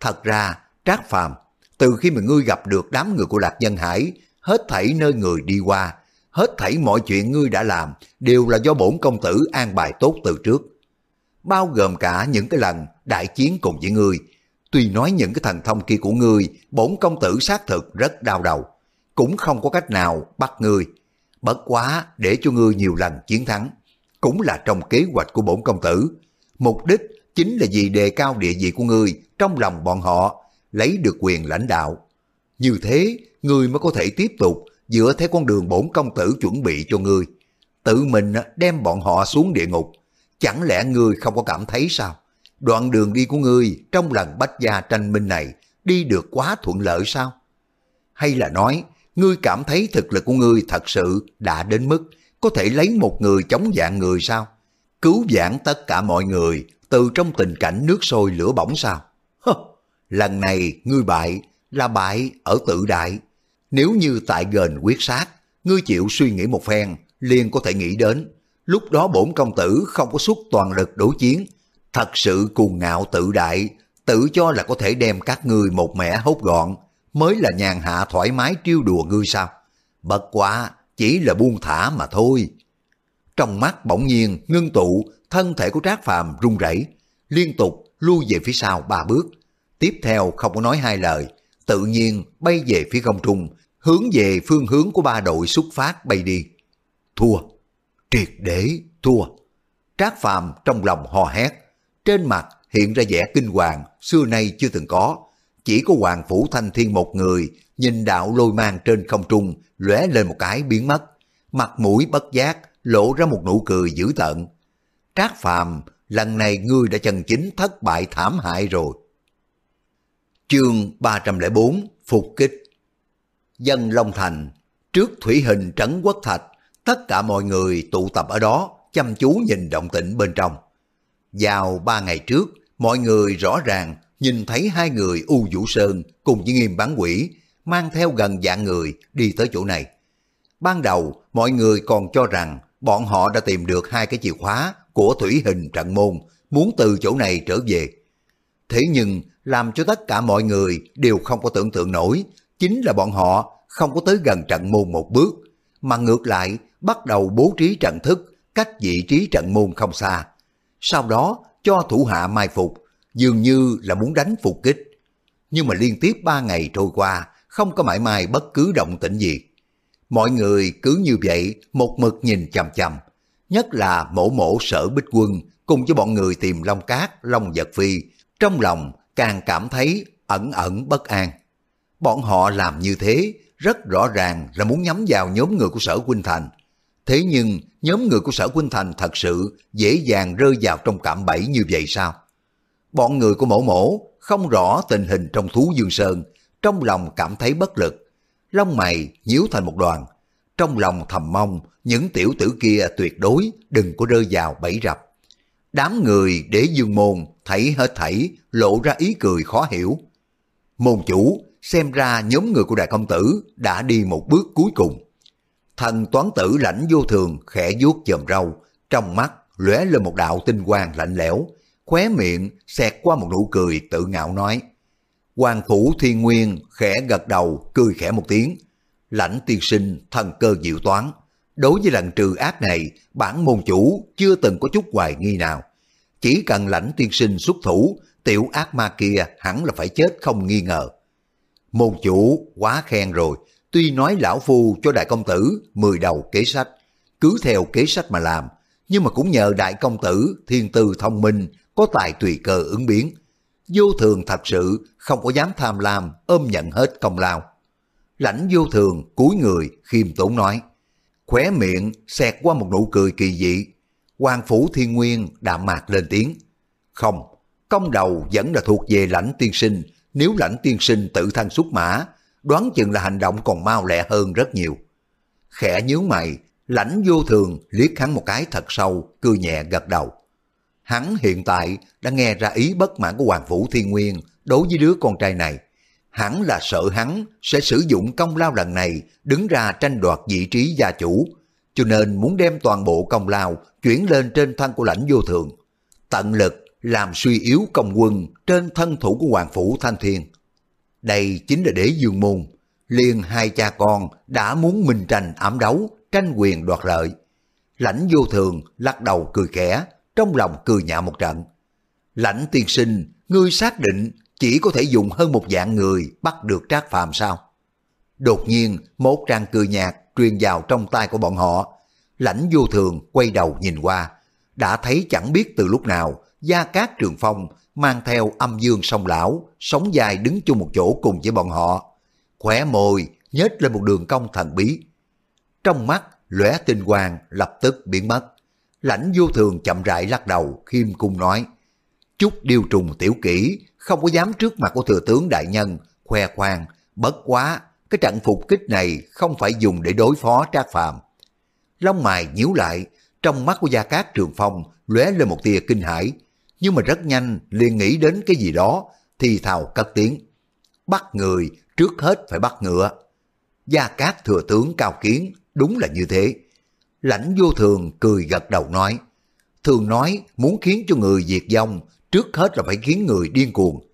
Thật ra, Trác Phàm từ khi mà ngươi gặp được đám người của Lạc Dân Hải, hết thảy nơi người đi qua, hết thảy mọi chuyện ngươi đã làm đều là do bổn công tử an bài tốt từ trước. Bao gồm cả những cái lần đại chiến cùng với ngươi. Tuy nói những cái thần thông kia của ngươi, bổn công tử xác thực rất đau đầu, cũng không có cách nào bắt ngươi. Bất quá để cho ngươi nhiều lần chiến thắng, cũng là trong kế hoạch của bổn công tử. Mục đích chính là vì đề cao địa vị của ngươi trong lòng bọn họ, lấy được quyền lãnh đạo. Như thế, ngươi mới có thể tiếp tục dựa theo con đường bổn công tử chuẩn bị cho ngươi. Tự mình đem bọn họ xuống địa ngục. Chẳng lẽ ngươi không có cảm thấy sao? Đoạn đường đi của ngươi trong lần bách gia tranh minh này đi được quá thuận lợi sao? Hay là nói, ngươi cảm thấy thực lực của ngươi thật sự đã đến mức có thể lấy một người chống dạng người sao? Cứu vãn tất cả mọi người từ trong tình cảnh nước sôi lửa bỏng sao? Hơ, lần này ngươi bại là bại ở tự đại. Nếu như tại gần quyết sát, ngươi chịu suy nghĩ một phen, liền có thể nghĩ đến. Lúc đó bổn công tử không có suốt toàn lực đối chiến, thật sự cuồng ngạo tự đại, tự cho là có thể đem các ngươi một mẻ hốt gọn, mới là nhàn hạ thoải mái trêu đùa ngươi sao? Bất quá, chỉ là buông thả mà thôi. Trong mắt bỗng nhiên ngưng tụ, thân thể của Trác Phàm run rẩy, liên tục lui về phía sau ba bước. Tiếp theo không có nói hai lời, tự nhiên bay về phía không trung, hướng về phương hướng của ba đội xuất phát bay đi. Thua, triệt để thua. Trác Phàm trong lòng hò hét, trên mặt hiện ra vẻ kinh hoàng xưa nay chưa từng có. Chỉ có Hoàng Phủ Thanh Thiên một người nhìn đạo lôi mang trên không trung lóe lên một cái biến mất. Mặt mũi bất giác lộ ra một nụ cười dữ tợn. Trác Phàm lần này ngươi đã chân chính thất bại thảm hại rồi. Chương 304 Phục kích Dân Long Thành Trước thủy hình trấn quốc thạch Tất cả mọi người tụ tập ở đó Chăm chú nhìn động tĩnh bên trong Vào ba ngày trước Mọi người rõ ràng nhìn thấy hai người U Vũ Sơn cùng với nghiêm bán quỷ mang theo gần dạng người đi tới chỗ này. Ban đầu, mọi người còn cho rằng bọn họ đã tìm được hai cái chìa khóa của thủy hình trận môn, muốn từ chỗ này trở về. Thế nhưng, làm cho tất cả mọi người đều không có tưởng tượng nổi, chính là bọn họ không có tới gần trận môn một bước, mà ngược lại bắt đầu bố trí trận thức cách vị trí trận môn không xa. sau đó cho thủ hạ mai phục, dường như là muốn đánh phục kích. Nhưng mà liên tiếp ba ngày trôi qua, không có mãi mai bất cứ động tĩnh gì. Mọi người cứ như vậy một mực nhìn chằm chằm, nhất là mổ mổ sở bích quân cùng với bọn người tìm Long Cát, Long Giật Phi, trong lòng càng cảm thấy ẩn ẩn bất an. Bọn họ làm như thế rất rõ ràng là muốn nhắm vào nhóm người của sở Quynh Thành. Thế nhưng nhóm người của sở Quynh Thành thật sự dễ dàng rơi vào trong cạm bẫy như vậy sao? Bọn người của mổ mổ không rõ tình hình trong thú dương sơn, trong lòng cảm thấy bất lực. Lông mày nhíu thành một đoàn, trong lòng thầm mong những tiểu tử kia tuyệt đối đừng có rơi vào bẫy rập. Đám người để dương môn thấy hết thảy lộ ra ý cười khó hiểu. Môn chủ xem ra nhóm người của đại công tử đã đi một bước cuối cùng. Thần toán tử lãnh vô thường khẽ vuốt chòm râu, trong mắt lóe lên một đạo tinh quang lạnh lẽo, khóe miệng xẹt qua một nụ cười tự ngạo nói. Hoàng phủ thiên nguyên khẽ gật đầu cười khẽ một tiếng. Lãnh tiên sinh thần cơ diệu toán. Đối với lần trừ ác này, bản môn chủ chưa từng có chút hoài nghi nào. Chỉ cần lãnh tiên sinh xuất thủ, tiểu ác ma kia hẳn là phải chết không nghi ngờ. Môn chủ quá khen rồi, tuy nói lão phu cho đại công tử 10 đầu kế sách, cứ theo kế sách mà làm, nhưng mà cũng nhờ đại công tử thiên tư thông minh, có tài tùy cơ ứng biến. Vô thường thật sự không có dám tham lam ôm nhận hết công lao. Lãnh vô thường cúi người khiêm tốn nói, khóe miệng xẹt qua một nụ cười kỳ dị. quan Phủ Thiên Nguyên đạm mạc lên tiếng. Không, công đầu vẫn là thuộc về lãnh tiên sinh, nếu lãnh tiên sinh tự thân xuất mã, đoán chừng là hành động còn mau lẹ hơn rất nhiều. Khẽ nhíu mày, lãnh vô thường liếc hắn một cái thật sâu, cười nhẹ gật đầu. Hắn hiện tại đã nghe ra ý bất mãn của Hoàng Vũ Thiên Nguyên đối với đứa con trai này. Hắn là sợ hắn sẽ sử dụng công lao lần này đứng ra tranh đoạt vị trí gia chủ, cho nên muốn đem toàn bộ công lao chuyển lên trên thân của lãnh vô thường. Tận lực làm suy yếu công quân trên thân thủ của Hoàng Phủ Thanh Thiên. Đây chính là đế dương môn, liền hai cha con đã muốn minh tranh ám đấu, tranh quyền đoạt lợi. Lãnh vô thường lắc đầu cười khẽ, trong lòng cười nhạo một trận. Lãnh tiên sinh, ngươi xác định chỉ có thể dùng hơn một dạng người bắt được trác phàm sao? Đột nhiên, một trang cười nhạt truyền vào trong tay của bọn họ. Lãnh vô thường quay đầu nhìn qua, đã thấy chẳng biết từ lúc nào Gia Cát Trường Phong mang theo âm dương sông lão, sống dài đứng chung một chỗ cùng với bọn họ. Khỏe môi, nhếch lên một đường cong thần bí. Trong mắt, lóe tinh quang lập tức biến mất. Lãnh vô thường chậm rãi lắc đầu, khiêm cung nói. Chút điều trùng tiểu kỹ, không có dám trước mặt của thừa tướng đại nhân, khoe khoang, bất quá, cái trận phục kích này không phải dùng để đối phó trác phàm. Lông mài nhíu lại, trong mắt của Gia Cát Trường Phong lóe lên một tia kinh hãi, nhưng mà rất nhanh liền nghĩ đến cái gì đó, thì thào cất tiếng. Bắt người, trước hết phải bắt ngựa. Gia Cát thừa tướng cao kiến, đúng là như thế. Lãnh vô thường cười gật đầu nói, thường nói muốn khiến cho người diệt vong, trước hết là phải khiến người điên cuồng.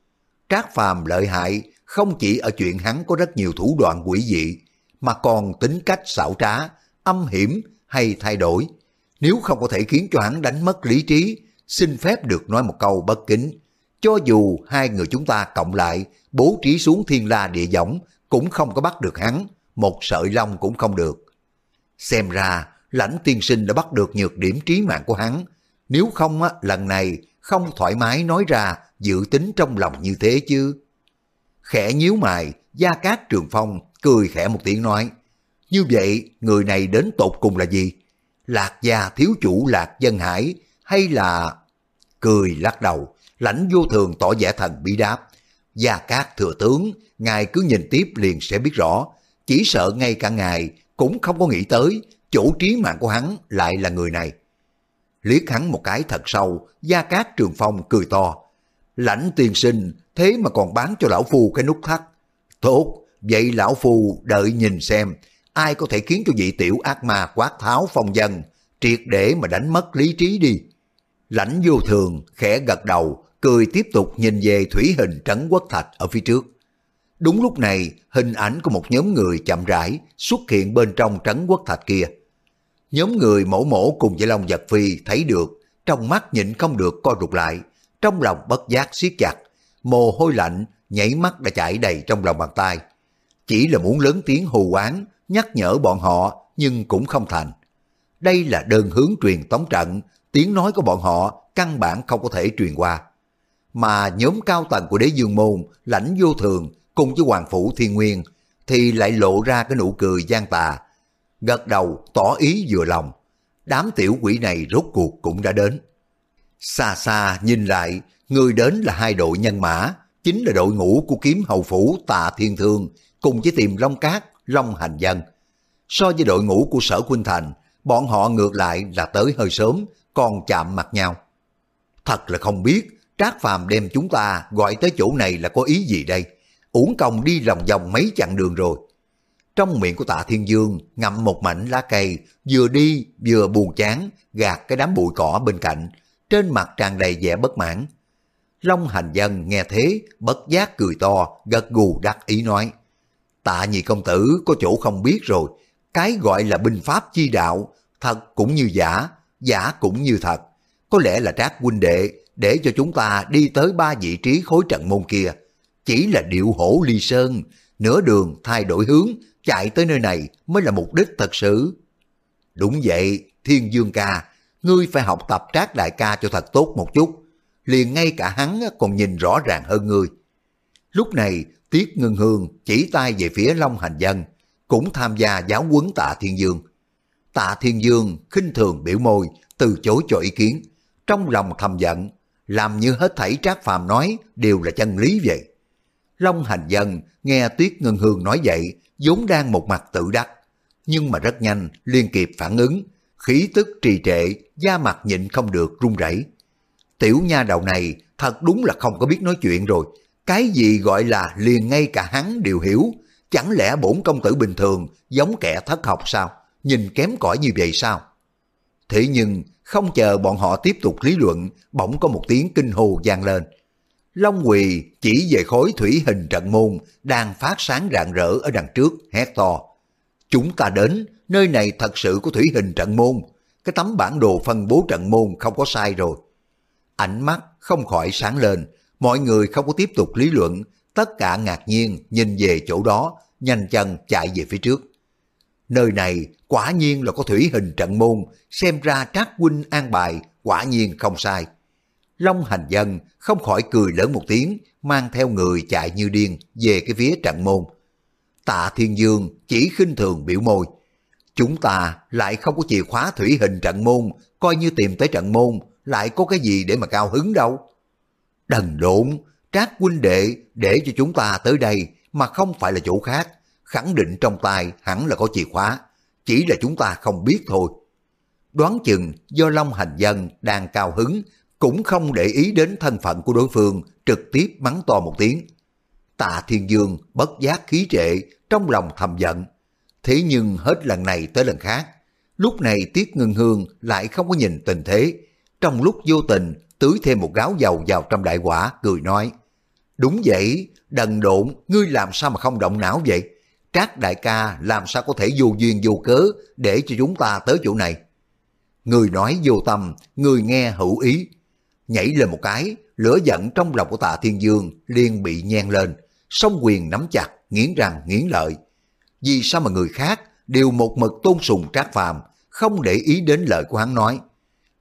Trác phàm lợi hại không chỉ ở chuyện hắn có rất nhiều thủ đoạn quỷ dị, mà còn tính cách xảo trá, âm hiểm hay thay đổi. Nếu không có thể khiến cho hắn đánh mất lý trí, xin phép được nói một câu bất kính. Cho dù hai người chúng ta cộng lại, bố trí xuống thiên la địa võng cũng không có bắt được hắn, một sợi lông cũng không được. Xem ra, lãnh tiên sinh đã bắt được nhược điểm trí mạng của hắn. Nếu không, á, lần này không thoải mái nói ra dự tính trong lòng như thế chứ. Khẽ nhíu mày, Gia Cát Trường Phong cười khẽ một tiếng nói. Như vậy, người này đến tột cùng là gì? Lạc gia thiếu chủ Lạc Dân Hải hay là... Cười lắc đầu, lãnh vô thường tỏ vẻ thần bí đáp. Gia Cát thừa tướng, ngài cứ nhìn tiếp liền sẽ biết rõ. Chỉ sợ ngay cả ngài cũng không có nghĩ tới chủ trí mạng của hắn lại là người này. Liếc hắn một cái thật sâu, Gia Cát Trường Phong cười to. Lãnh tiền sinh, thế mà còn bán cho lão phu cái nút thắt. Tốt, vậy lão phu đợi nhìn xem, ai có thể khiến cho vị tiểu ác ma quát tháo phong dân, triệt để mà đánh mất lý trí đi. Lãnh vô thường khẽ gật đầu, cười tiếp tục nhìn về thủy hình trấn quốc thạch ở phía trước. Đúng lúc này, hình ảnh của một nhóm người chậm rãi xuất hiện bên trong trấn quốc thạch kia. Nhóm người mẫu mổ cùng với Long Giật Phi thấy được, trong mắt nhịn không được co rụt lại, trong lòng bất giác siết chặt, mồ hôi lạnh nhảy mắt đã chảy đầy trong lòng bàn tay. Chỉ là muốn lớn tiếng hù oán, nhắc nhở bọn họ nhưng cũng không thành. Đây là đơn hướng truyền tống trận, tiếng nói của bọn họ căn bản không có thể truyền qua. Mà nhóm cao tầng của đế dương môn, lãnh vô thường cùng với hoàng phủ thiên nguyên thì lại lộ ra cái nụ cười gian tà. Gật đầu tỏ ý vừa lòng. Đám tiểu quỷ này rốt cuộc cũng đã đến. Xa xa nhìn lại, người đến là hai đội nhân mã, chính là đội ngũ của kiếm hầu phủ tạ thiên thương cùng với tìm Long Cát, Long Hành Dân. So với đội ngũ của sở Quynh Thành, bọn họ ngược lại là tới hơi sớm, còn chạm mặt nhau. Thật là không biết, Trác Phàm đem chúng ta gọi tới chỗ này là có ý gì đây? Uổng công đi lòng vòng mấy chặng đường rồi. Trong miệng của tạ Thiên Dương ngậm một mảnh lá cây, vừa đi vừa buồn chán, gạt cái đám bụi cỏ bên cạnh, trên mặt tràn đầy vẻ bất mãn. Long hành dân nghe thế, bất giác cười to, gật gù đắc ý nói. Tạ nhị công tử có chỗ không biết rồi, cái gọi là binh pháp chi đạo, thật cũng như giả, giả cũng như thật. Có lẽ là trác huynh đệ để cho chúng ta đi tới ba vị trí khối trận môn kia. Chỉ là điệu hổ ly sơn, nửa đường thay đổi hướng, chạy tới nơi này mới là mục đích thật sự. Đúng vậy, Thiên Dương ca, ngươi phải học tập trác đại ca cho thật tốt một chút. Liền ngay cả hắn còn nhìn rõ ràng hơn ngươi. Lúc này, Tiết Ngân Hương chỉ tay về phía Long Hành Dân, cũng tham gia giáo huấn tạ Thiên Dương. Tạ Thiên Dương khinh thường biểu môi, từ chối cho ý kiến. Trong lòng thầm giận, làm như hết thảy Trác Phàm nói đều là chân lý vậy. Long Hành Dân nghe Tuyết Ngân Hương nói vậy, vốn đang một mặt tự đắc, nhưng mà rất nhanh liên kịp phản ứng, khí tức trì trệ, da mặt nhịn không được run rẩy. Tiểu nha đầu này thật đúng là không có biết nói chuyện rồi, cái gì gọi là liền ngay cả hắn đều hiểu, chẳng lẽ bổn công tử bình thường giống kẻ thất học sao, nhìn kém cỏi như vậy sao? Thế nhưng không chờ bọn họ tiếp tục lý luận, bỗng có một tiếng kinh hồ vang lên. Long Quỳ chỉ về khối thủy hình trận môn đang phát sáng rạng rỡ ở đằng trước, hét to. Chúng ta đến, nơi này thật sự có thủy hình trận môn. Cái tấm bản đồ phân bố trận môn không có sai rồi. Ánh mắt không khỏi sáng lên, mọi người không có tiếp tục lý luận, tất cả ngạc nhiên nhìn về chỗ đó, nhanh chân chạy về phía trước. Nơi này quả nhiên là có thủy hình trận môn, xem ra trác huynh an bài quả nhiên không sai. Long hành dân không khỏi cười lớn một tiếng, mang theo người chạy như điên về cái vía trận môn. Tạ Thiên Dương chỉ khinh thường biểu môi. Chúng ta lại không có chìa khóa thủy hình trận môn, coi như tìm tới trận môn, lại có cái gì để mà cao hứng đâu. Đần độn, trác huynh đệ để cho chúng ta tới đây mà không phải là chỗ khác, khẳng định trong tay hẳn là có chìa khóa, chỉ là chúng ta không biết thôi. Đoán chừng do Long Hành Dân đang cao hứng, cũng không để ý đến thân phận của đối phương, trực tiếp mắng to một tiếng. Tạ Thiên Dương bất giác khí trệ, trong lòng thầm giận. Thế nhưng hết lần này tới lần khác, lúc này Tiết Ngân Hương lại không có nhìn tình thế. Trong lúc vô tình, tưới thêm một gáo dầu vào trong đại quả, cười nói. Đúng vậy, đần độn, ngươi làm sao mà không động não vậy? Các đại ca làm sao có thể vô duyên vô cớ để cho chúng ta tới chỗ này? Người nói vô tâm, người nghe hữu ý. Nhảy lên một cái, lửa giận trong lòng của tạ thiên dương liền bị nhen lên, song quyền nắm chặt, nghiến răng nghiến lợi. Vì sao mà người khác đều một mực tôn sùng trác phàm, không để ý đến lời của hắn nói.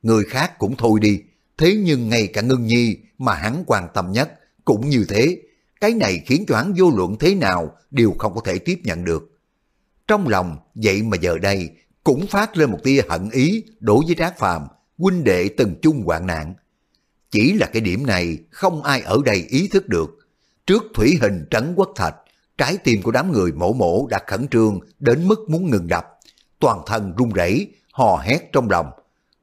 Người khác cũng thôi đi, thế nhưng ngay cả ngưng nhi mà hắn quan tâm nhất cũng như thế, cái này khiến cho hắn vô luận thế nào đều không có thể tiếp nhận được. Trong lòng, vậy mà giờ đây cũng phát lên một tia hận ý đối với Trác Phàm, huynh đệ từng chung hoạn nạn. Chỉ là cái điểm này không ai ở đây ý thức được. Trước thủy hình trấn quốc thạch, trái tim của đám người mổ mổ đã khẩn trương đến mức muốn ngừng đập. Toàn thân run rẩy, hò hét trong lòng.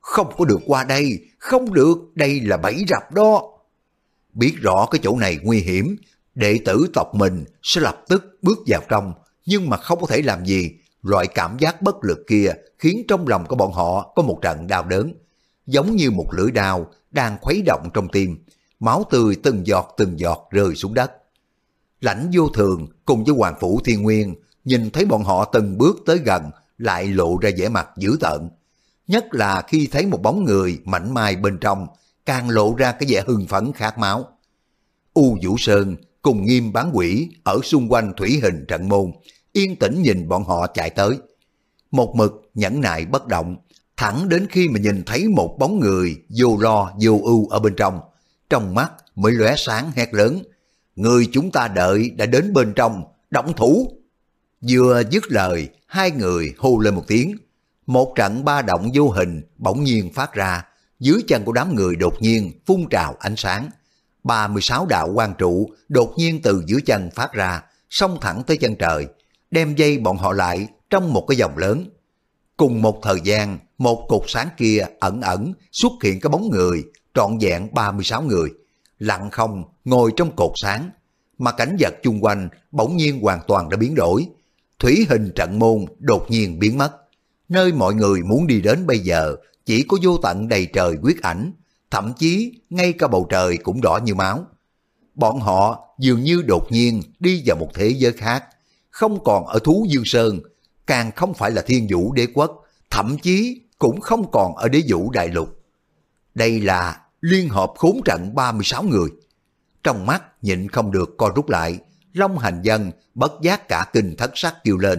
Không có được qua đây, không được, đây là bẫy rập đó. Biết rõ cái chỗ này nguy hiểm, đệ tử tộc mình sẽ lập tức bước vào trong, nhưng mà không có thể làm gì. Loại cảm giác bất lực kia khiến trong lòng của bọn họ có một trận đau đớn, giống như một lưỡi đao đang khuấy động trong tim, máu tươi từng giọt từng giọt rơi xuống đất. Lãnh vô thường cùng với Hoàng Phủ Thiên Nguyên nhìn thấy bọn họ từng bước tới gần lại lộ ra vẻ mặt dữ tợn. nhất là khi thấy một bóng người mảnh mai bên trong, càng lộ ra cái vẻ hưng phấn khát máu. U Vũ Sơn cùng nghiêm bán quỷ ở xung quanh thủy hình trận môn, yên tĩnh nhìn bọn họ chạy tới. Một mực nhẫn nại bất động, thẳng đến khi mà nhìn thấy một bóng người vô lo vô ưu ở bên trong, trong mắt mới lóe sáng hét lớn. Người chúng ta đợi đã đến bên trong, động thủ. Vừa dứt lời, hai người hô lên một tiếng. Một trận ba động vô hình bỗng nhiên phát ra, dưới chân của đám người đột nhiên phun trào ánh sáng. 36 đạo quan trụ đột nhiên từ dưới chân phát ra, xông thẳng tới chân trời, đem dây bọn họ lại trong một cái dòng lớn. Cùng một thời gian, một cột sáng kia ẩn ẩn xuất hiện cái bóng người, trọn vẹn 36 người, lặng không ngồi trong cột sáng, mà cảnh vật chung quanh bỗng nhiên hoàn toàn đã biến đổi. Thủy hình trận môn đột nhiên biến mất. Nơi mọi người muốn đi đến bây giờ chỉ có vô tận đầy trời quyết ảnh, thậm chí ngay cả bầu trời cũng đỏ như máu. Bọn họ dường như đột nhiên đi vào một thế giới khác, không còn ở Thú Dương Sơn, càng không phải là thiên vũ đế quốc, thậm chí cũng không còn ở đế vũ đại lục. Đây là liên hợp khốn trận 36 người. Trong mắt nhịn không được co rút lại, Long hành dân bất giác cả kinh thất sắc kêu lên.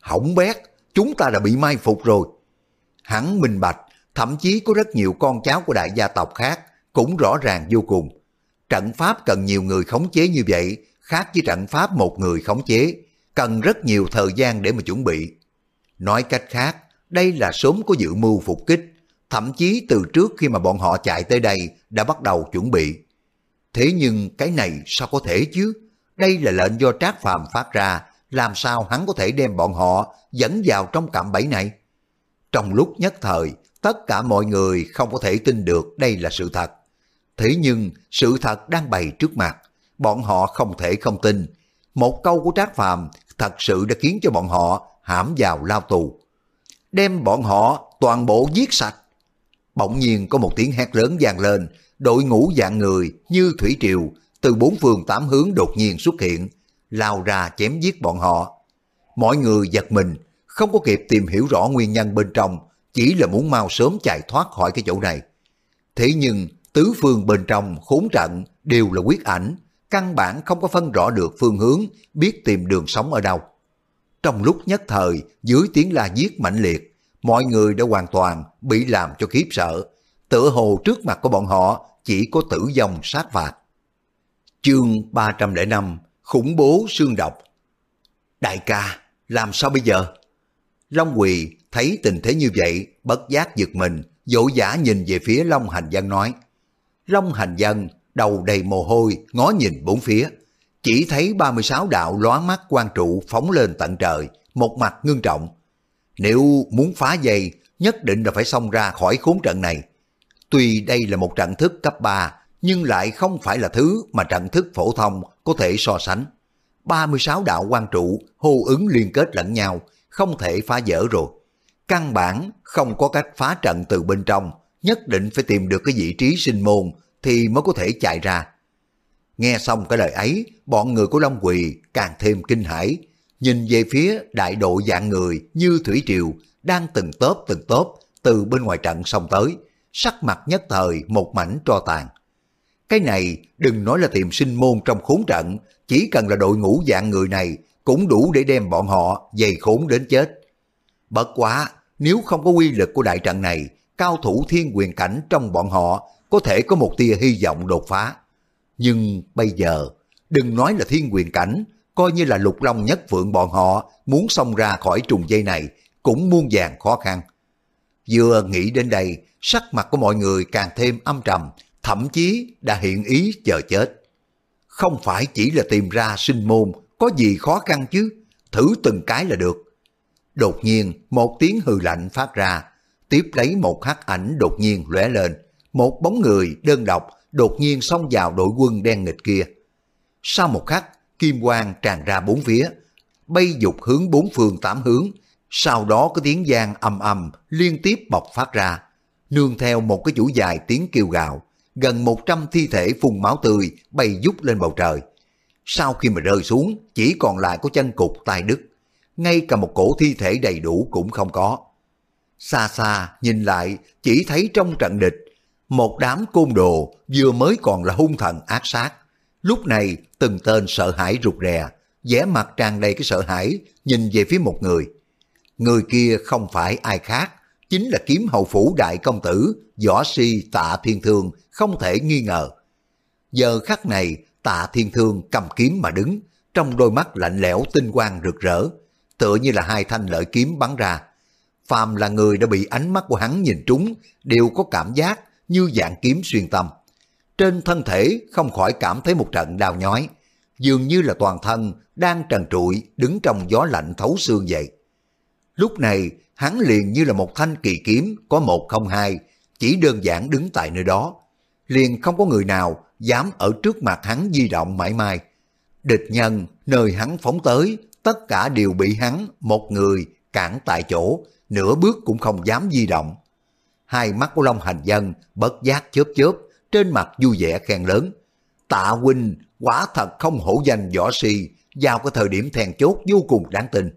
Hỏng bét, chúng ta đã bị mai phục rồi. Hắn minh bạch, thậm chí có rất nhiều con cháu của đại gia tộc khác cũng rõ ràng vô cùng. Trận pháp cần nhiều người khống chế như vậy, khác với trận pháp một người khống chế, cần rất nhiều thời gian để mà chuẩn bị. Nói cách khác, đây là sớm có dự mưu phục kích, thậm chí từ trước khi mà bọn họ chạy tới đây đã bắt đầu chuẩn bị. Thế nhưng cái này sao có thể chứ? Đây là lệnh do Trác Phàm phát ra, làm sao hắn có thể đem bọn họ dẫn vào trong cạm bẫy này? Trong lúc nhất thời, tất cả mọi người không có thể tin được đây là sự thật. Thế nhưng sự thật đang bày trước mặt, bọn họ không thể không tin. Một câu của Trác Phàm thật sự đã khiến cho bọn họ hãm vào lao tù. Đem bọn họ toàn bộ giết sạch. Bỗng nhiên có một tiếng hét lớn vang lên, đội ngũ dạng người như thủy triều từ bốn phương tám hướng đột nhiên xuất hiện, lao ra chém giết bọn họ. Mọi người giật mình, không có kịp tìm hiểu rõ nguyên nhân bên trong, chỉ là muốn mau sớm chạy thoát khỏi cái chỗ này. Thế nhưng tứ phương bên trong khốn trận đều là quyết ảnh, căn bản không có phân rõ được phương hướng, biết tìm đường sống ở đâu. Trong lúc nhất thời, dưới tiếng la giết mạnh liệt, mọi người đã hoàn toàn bị làm cho khiếp sợ. Tựa hồ trước mặt của bọn họ chỉ có tử vong sát phạt. Chương 305 Khủng bố xương độc Đại ca, làm sao bây giờ? Long Quỳ thấy tình thế như vậy, bất giác giật mình, dỗ dã nhìn về phía Long Hành Dân nói. Long Hành Dân đầu đầy mồ hôi, ngó nhìn bốn phía. Chỉ thấy 36 đạo lóa mắt quan trụ phóng lên tận trời, một mặt ngưng trọng. Nếu muốn phá dây, nhất định là phải xông ra khỏi khốn trận này. Tuy đây là một trận thức cấp 3, nhưng lại không phải là thứ mà trận thức phổ thông có thể so sánh. 36 đạo quan trụ hô ứng liên kết lẫn nhau, không thể phá vỡ rồi. Căn bản không có cách phá trận từ bên trong, nhất định phải tìm được cái vị trí sinh môn thì mới có thể chạy ra. Nghe xong cái lời ấy, bọn người của Long Quỳ càng thêm kinh hãi, nhìn về phía đại độ dạng người như thủy triều đang từng tớp từng tớp từ bên ngoài trận xông tới, sắc mặt nhất thời một mảnh tro tàn. Cái này đừng nói là tìm sinh môn trong khốn trận, chỉ cần là đội ngũ dạng người này cũng đủ để đem bọn họ dày khốn đến chết. Bất quá, nếu không có quy lực của đại trận này, cao thủ thiên quyền cảnh trong bọn họ có thể có một tia hy vọng đột phá. Nhưng bây giờ, đừng nói là thiên quyền cảnh, coi như là lục long nhất vượng bọn họ muốn xông ra khỏi trùng dây này cũng muôn vàng khó khăn. Vừa nghĩ đến đây, sắc mặt của mọi người càng thêm âm trầm, thậm chí đã hiện ý chờ chết. Không phải chỉ là tìm ra sinh môn, có gì khó khăn chứ, thử từng cái là được. Đột nhiên, một tiếng hừ lạnh phát ra, tiếp lấy một hắc ảnh đột nhiên lóe lên, một bóng người đơn độc đột nhiên xông vào đội quân đen nghịch kia. Sau một khắc, kim quang tràn ra bốn phía, bay dục hướng bốn phương tám hướng, sau đó có tiếng giang ầm ầm liên tiếp bộc phát ra, nương theo một cái chủ dài tiếng kêu gào, gần 100 thi thể phun máu tươi bay dút lên bầu trời. Sau khi mà rơi xuống, chỉ còn lại có chân cục tai đứt, ngay cả một cổ thi thể đầy đủ cũng không có. Xa xa nhìn lại chỉ thấy trong trận địch, một đám côn đồ vừa mới còn là hung thần ác sát. Lúc này từng tên sợ hãi rụt rè, vẻ mặt tràn đầy cái sợ hãi, nhìn về phía một người. Người kia không phải ai khác, chính là kiếm hầu phủ đại công tử, võ si tạ thiên thương, không thể nghi ngờ. Giờ khắc này, tạ thiên thương cầm kiếm mà đứng, trong đôi mắt lạnh lẽo tinh quang rực rỡ, tựa như là hai thanh lợi kiếm bắn ra. Phàm là người đã bị ánh mắt của hắn nhìn trúng, đều có cảm giác như dạng kiếm xuyên tâm. Trên thân thể không khỏi cảm thấy một trận đau nhói, dường như là toàn thân đang trần trụi đứng trong gió lạnh thấu xương vậy. Lúc này, hắn liền như là một thanh kỳ kiếm có một không hai, chỉ đơn giản đứng tại nơi đó. Liền không có người nào dám ở trước mặt hắn di động mãi mai. Địch nhân nơi hắn phóng tới, tất cả đều bị hắn một người cản tại chỗ, nửa bước cũng không dám di động. Hai mắt của Long Hành Dân bất giác chớp chớp, trên mặt vui vẻ khen lớn. Tạ huynh quả thật không hổ danh võ si, vào cái thời điểm thèn chốt vô cùng đáng tin.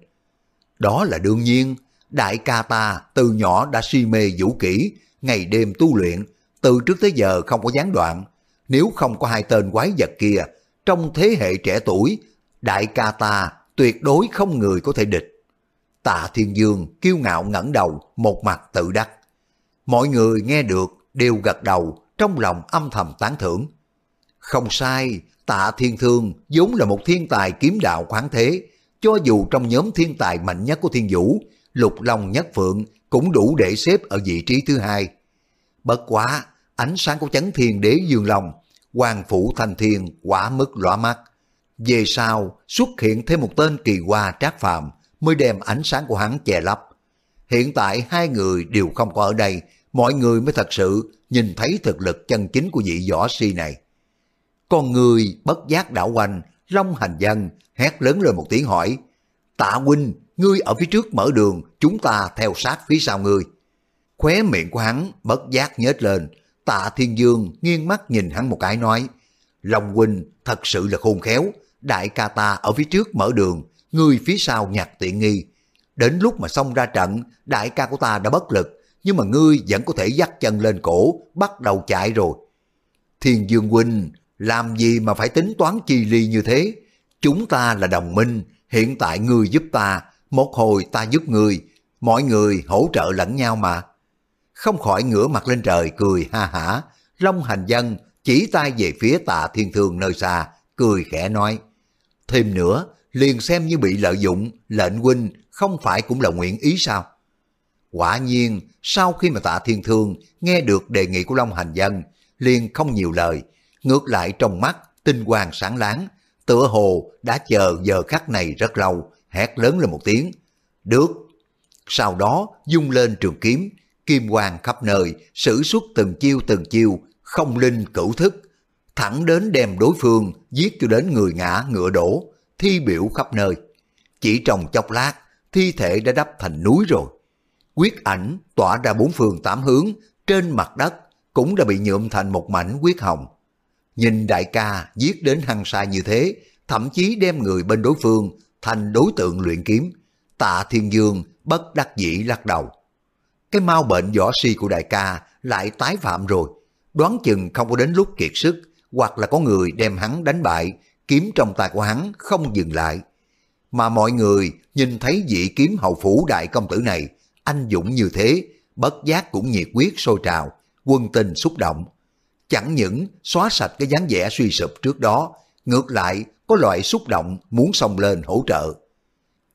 Đó là đương nhiên, đại ca ta từ nhỏ đã si mê vũ kỹ, ngày đêm tu luyện, từ trước tới giờ không có gián đoạn. Nếu không có hai tên quái vật kia, trong thế hệ trẻ tuổi, đại ca ta tuyệt đối không người có thể địch. Tạ Thiên Dương kiêu ngạo ngẩng đầu, một mặt tự đắc. Mọi người nghe được đều gật đầu, trong lòng âm thầm tán thưởng. Không sai, Tạ Thiên Thương vốn là một thiên tài kiếm đạo khoáng thế, cho dù trong nhóm thiên tài mạnh nhất của Thiên Vũ, Lục Long Nhất Phượng cũng đủ để xếp ở vị trí thứ hai. Bất quá, ánh sáng của chấn thiên đế Dương Long, Hoàng Phủ Thành Thiên quả mức lóa mắt. Về sau, xuất hiện thêm một tên kỳ hoa trác phàm mới đem ánh sáng của hắn che lấp. Hiện tại hai người đều không có ở đây, mọi người mới thật sự nhìn thấy thực lực chân chính của vị võ si này. Con người bất giác đảo quanh, Long Hành Dân hét lớn lên một tiếng hỏi, Tạ huynh, ngươi ở phía trước mở đường, chúng ta theo sát phía sau ngươi. Khóe miệng của hắn bất giác nhếch lên, Tạ Thiên Dương nghiêng mắt nhìn hắn một cái nói, Long huynh thật sự là khôn khéo, đại ca ta ở phía trước mở đường, người phía sau nhặt tiện nghi. Đến lúc mà xong ra trận, đại ca của ta đã bất lực, nhưng mà ngươi vẫn có thể dắt chân lên cổ, bắt đầu chạy rồi. Thiên Dương huynh, làm gì mà phải tính toán chi ly như thế? Chúng ta là đồng minh, hiện tại ngươi giúp ta, một hồi ta giúp ngươi, mọi người hỗ trợ lẫn nhau mà. Không khỏi ngửa mặt lên trời cười ha hả, Long Hành Dân chỉ tay về phía tạ thiên thương nơi xa, cười khẽ nói. Thêm nữa, liền xem như bị lợi dụng, lệnh huynh không phải cũng là nguyện ý sao? Quả nhiên, sau khi mà tạ thiên thương nghe được đề nghị của Long Hành Dân, liền không nhiều lời, ngược lại trong mắt, tinh quang sáng láng, tựa hồ đã chờ giờ khắc này rất lâu, hét lớn lên một tiếng, được. Sau đó dung lên trường kiếm, kim quang khắp nơi, sử xuất từng chiêu từng chiêu, không linh cửu thức, thẳng đến đem đối phương giết cho đến người ngã ngựa đổ, thi biểu khắp nơi. Chỉ trong chốc lát, thi thể đã đắp thành núi rồi. Quyết ảnh tỏa ra bốn phương tám hướng, trên mặt đất cũng đã bị nhuộm thành một mảnh quyết hồng. Nhìn đại ca giết đến hăng sai như thế, thậm chí đem người bên đối phương thành đối tượng luyện kiếm. Tạ Thiên Dương bất đắc dĩ lắc đầu. Cái mau bệnh võ si của đại ca lại tái phạm rồi. Đoán chừng không có đến lúc kiệt sức, hoặc là có người đem hắn đánh bại, kiếm trong tay của hắn không dừng lại. Mà mọi người nhìn thấy vị kiếm hầu phủ đại công tử này, anh dũng như thế, bất giác cũng nhiệt quyết sôi trào, quân tình xúc động. Chẳng những xóa sạch cái dáng vẻ suy sụp trước đó, ngược lại có loại xúc động muốn xông lên hỗ trợ.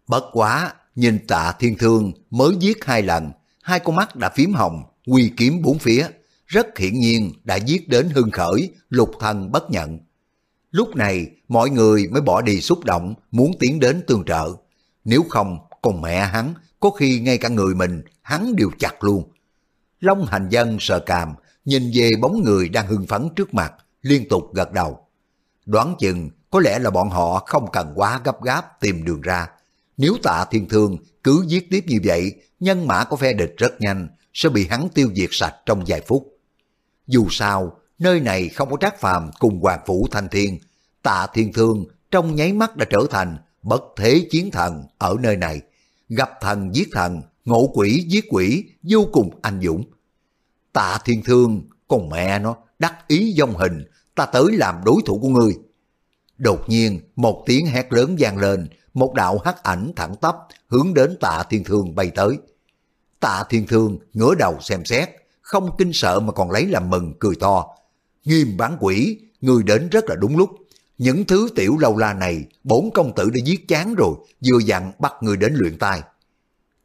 Bất quá, nhìn tạ thiên thương mới giết hai lần, hai con mắt đã phím hồng, quy kiếm bốn phía, rất hiển nhiên đã giết đến hưng khởi, lục thần bất nhận. Lúc này, mọi người mới bỏ đi xúc động, muốn tiến đến tương trợ. Nếu không, còn mẹ hắn, có khi ngay cả người mình, hắn đều chặt luôn. Long hành dân sợ càm, nhìn về bóng người đang hưng phấn trước mặt, liên tục gật đầu. Đoán chừng có lẽ là bọn họ không cần quá gấp gáp tìm đường ra. Nếu tạ thiên thương cứ giết tiếp như vậy, nhân mã của phe địch rất nhanh, sẽ bị hắn tiêu diệt sạch trong vài phút. Dù sao, nơi này không có trác phàm cùng hoàng phủ thanh thiên, tạ thiên thương trong nháy mắt đã trở thành bất thế chiến thần ở nơi này. Gặp thần giết thần, ngộ quỷ giết quỷ vô cùng anh dũng. Tạ thiên thương, con mẹ nó, đắc ý dông hình, ta tới làm đối thủ của ngươi. Đột nhiên, một tiếng hét lớn vang lên, một đạo hắc ảnh thẳng tắp hướng đến tạ thiên thương bay tới. Tạ thiên thương ngửa đầu xem xét, không kinh sợ mà còn lấy làm mừng cười to. Nghiêm bán quỷ, người đến rất là đúng lúc. Những thứ tiểu lâu la này, bốn công tử đã giết chán rồi, vừa dặn bắt người đến luyện tai.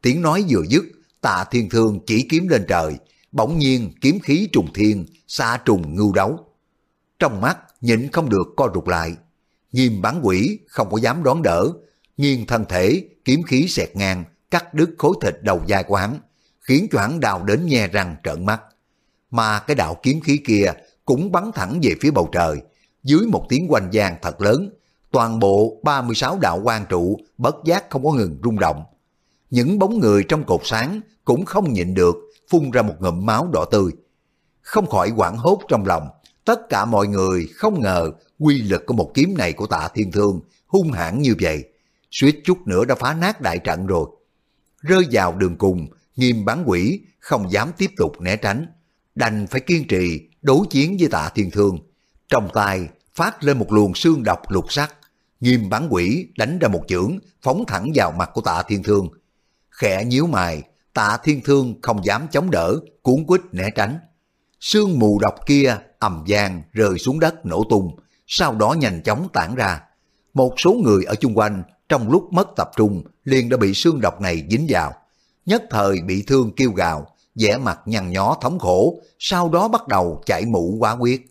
Tiếng nói vừa dứt, tạ thiên thương chỉ kiếm lên trời, bỗng nhiên kiếm khí trùng thiên, xa trùng ngưu đấu. Trong mắt nhịn không được co rụt lại. Nghiêm bán quỷ không có dám đón đỡ, nghiêng thân thể, kiếm khí xẹt ngang, cắt đứt khối thịt đầu dài của hắn, khiến cho hắn đào đến nhe răng trợn mắt. Mà cái đạo kiếm khí kia cũng bắn thẳng về phía bầu trời, dưới một tiếng quanh giang thật lớn, toàn bộ 36 đạo quan trụ bất giác không có ngừng rung động. Những bóng người trong cột sáng cũng không nhịn được, phun ra một ngụm máu đỏ tươi. Không khỏi quảng hốt trong lòng, tất cả mọi người không ngờ quy lực của một kiếm này của tạ thiên thương hung hãn như vậy, suýt chút nữa đã phá nát đại trận rồi. Rơi vào đường cùng, nghiêm bán quỷ không dám tiếp tục né tránh, đành phải kiên trì đối chiến với tạ thiên thương. Trong tay phát lên một luồng xương độc lục sắc, nghiêm bán quỷ đánh ra một chưởng phóng thẳng vào mặt của tạ thiên thương. Khẽ nhíu mày, tạ thiên thương không dám chống đỡ, cuốn quýt né tránh. Sương mù độc kia ầm vang rơi xuống đất nổ tung, sau đó nhanh chóng tản ra. Một số người ở chung quanh trong lúc mất tập trung liền đã bị xương độc này dính vào. Nhất thời bị thương kêu gào, vẻ mặt nhăn nhó thống khổ, sau đó bắt đầu chảy mũ quá quyết.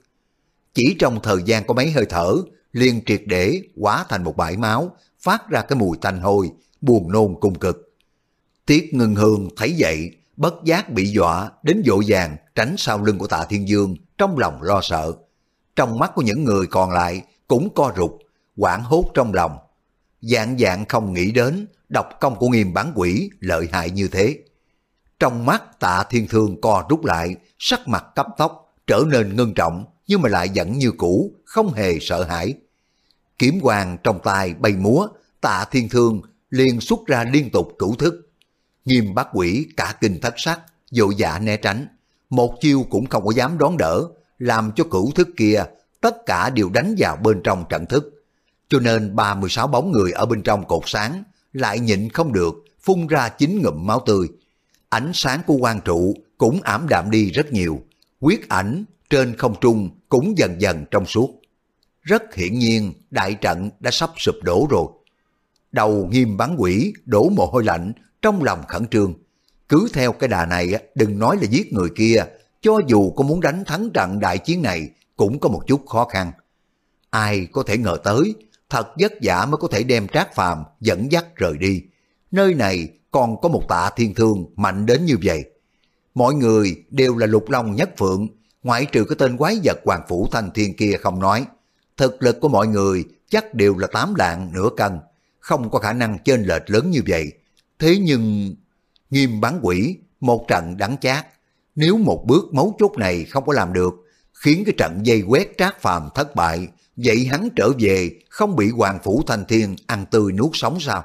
Chỉ trong thời gian có mấy hơi thở, liền triệt để quá thành một bãi máu, phát ra cái mùi tanh hôi, buồn nôn cung cực. Tiết ngưng hương thấy vậy, bất giác bị dọa đến dội vàng tránh sau lưng của tạ thiên dương, trong lòng lo sợ. Trong mắt của những người còn lại cũng co rụt, quảng hốt trong lòng. Dạng dạng không nghĩ đến độc công của nghiêm bán quỷ lợi hại như thế. Trong mắt tạ thiên thương co rút lại, sắc mặt cấp tóc trở nên ngưng trọng, nhưng mà lại vẫn như cũ, không hề sợ hãi. Kiếm hoàng trong tay bay múa, tạ thiên thương liền xuất ra liên tục cửu thức. Nghiêm bát quỷ cả kinh thất sắc, dội dạ né tránh. Một chiêu cũng không có dám đón đỡ, làm cho cửu thức kia tất cả đều đánh vào bên trong trận thức. Cho nên 36 bóng người ở bên trong cột sáng lại nhịn không được, phun ra chín ngụm máu tươi. Ánh sáng của quan trụ cũng ảm đạm đi rất nhiều. Quyết ảnh trên không trung cũng dần dần trong suốt. Rất hiển nhiên đại trận đã sắp sụp đổ rồi. Đầu nghiêm bán quỷ đổ mồ hôi lạnh trong lòng khẩn trương. Cứ theo cái đà này đừng nói là giết người kia, cho dù có muốn đánh thắng trận đại chiến này cũng có một chút khó khăn. Ai có thể ngờ tới, thật vất vả mới có thể đem trác phàm dẫn dắt rời đi. Nơi này còn có một tạ thiên thương mạnh đến như vậy. Mọi người đều là lục long nhất phượng, ngoại trừ cái tên quái vật hoàng phủ thanh thiên kia không nói. Thực lực của mọi người chắc đều là tám lạng nửa cân, không có khả năng trên lệch lớn như vậy. Thế nhưng, nghiêm bán quỷ, một trận đắng chát. Nếu một bước mấu chốt này không có làm được, khiến cái trận dây quét trác phàm thất bại, vậy hắn trở về không bị hoàng phủ thành thiên ăn tươi nuốt sống sao?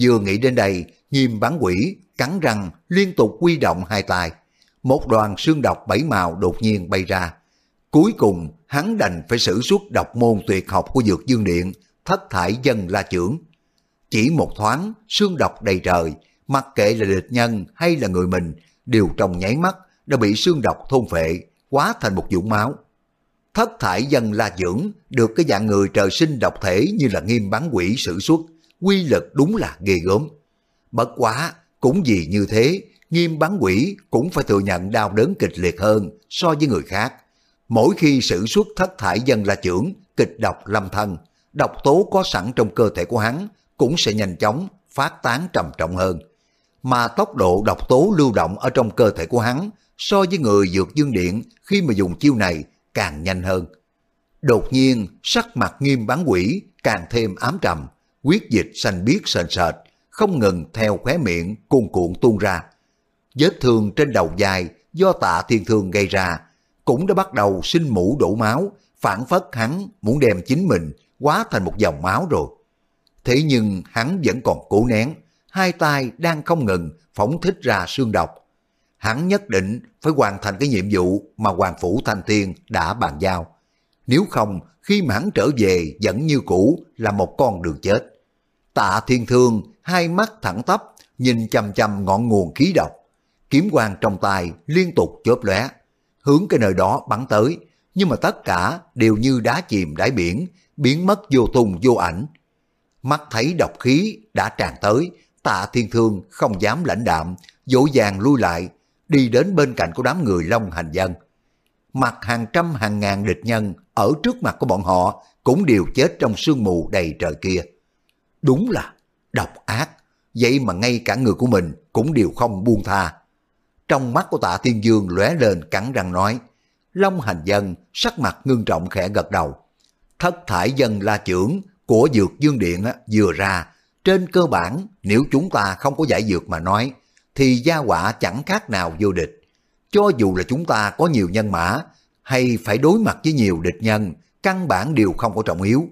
Vừa nghĩ đến đây, nghiêm bán quỷ, cắn răng, liên tục quy động hai tay. Một đoàn xương độc bảy màu đột nhiên bay ra. Cuối cùng, hắn đành phải sử xuất độc môn tuyệt học của Dược Dương Điện, thất thải dân la trưởng. Chỉ một thoáng, xương độc đầy trời, mặc kệ là địch nhân hay là người mình, đều trong nháy mắt đã bị xương độc thôn phệ, quá thành một dũng máu. Thất thải dân la dưỡng được cái dạng người trời sinh độc thể như là nghiêm bán quỷ sử xuất, quy lực đúng là ghê gớm. Bất quá, cũng vì như thế, nghiêm bán quỷ cũng phải thừa nhận đau đớn kịch liệt hơn so với người khác. Mỗi khi sử xuất thất thải dân la trưởng, kịch độc lâm thân, độc tố có sẵn trong cơ thể của hắn cũng sẽ nhanh chóng phát tán trầm trọng hơn. Mà tốc độ độc tố lưu động ở trong cơ thể của hắn so với người dược dương điện khi mà dùng chiêu này càng nhanh hơn. Đột nhiên, sắc mặt nghiêm bán quỷ càng thêm ám trầm, quyết dịch xanh biếc sền sệt, không ngừng theo khóe miệng cuồn cuộn tuôn ra. Vết thương trên đầu dài do tạ thiên thương gây ra, cũng đã bắt đầu sinh mũ đổ máu, phản phất hắn muốn đem chính mình hóa thành một dòng máu rồi. Thế nhưng hắn vẫn còn cố nén, hai tay đang không ngừng phóng thích ra xương độc. Hắn nhất định phải hoàn thành cái nhiệm vụ mà Hoàng Phủ Thanh Thiên đã bàn giao. Nếu không, khi mà hắn trở về vẫn như cũ là một con đường chết. Tạ Thiên Thương hai mắt thẳng tắp nhìn chăm chăm ngọn nguồn khí độc. Kiếm quang trong tay liên tục chớp lóe, hướng cái nơi đó bắn tới, nhưng mà tất cả đều như đá chìm đáy biển, biến mất vô tung vô ảnh. Mắt thấy độc khí đã tràn tới, tạ thiên thương không dám lãnh đạm, dỗ dàng lui lại, đi đến bên cạnh của đám người Long Hành Dân. Mặt hàng trăm hàng ngàn địch nhân ở trước mặt của bọn họ cũng đều chết trong sương mù đầy trời kia. Đúng là độc ác, vậy mà ngay cả người của mình cũng đều không buông tha. Trong mắt của tạ Thiên dương lóe lên cắn răng nói, Long hành dân sắc mặt ngưng trọng khẽ gật đầu. Thất thải dân la trưởng của dược dương điện vừa ra, trên cơ bản nếu chúng ta không có giải dược mà nói, thì gia quả chẳng khác nào vô địch. Cho dù là chúng ta có nhiều nhân mã, hay phải đối mặt với nhiều địch nhân, căn bản đều không có trọng yếu.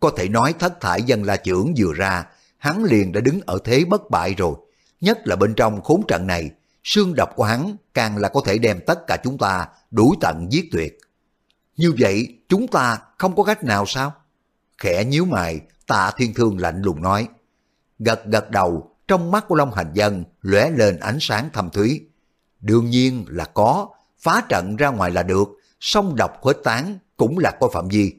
Có thể nói thất thải dân la trưởng vừa ra, hắn liền đã đứng ở thế bất bại rồi. Nhất là bên trong khốn trận này, xương độc của hắn càng là có thể đem tất cả chúng ta đuổi tận giết tuyệt. Như vậy chúng ta không có cách nào sao? Khẽ nhíu mày, tạ thiên thương lạnh lùng nói. Gật gật đầu, trong mắt của Long Hành Dân lóe lên ánh sáng thâm thúy. Đương nhiên là có, phá trận ra ngoài là được, song độc khuếch tán cũng là có phạm vi.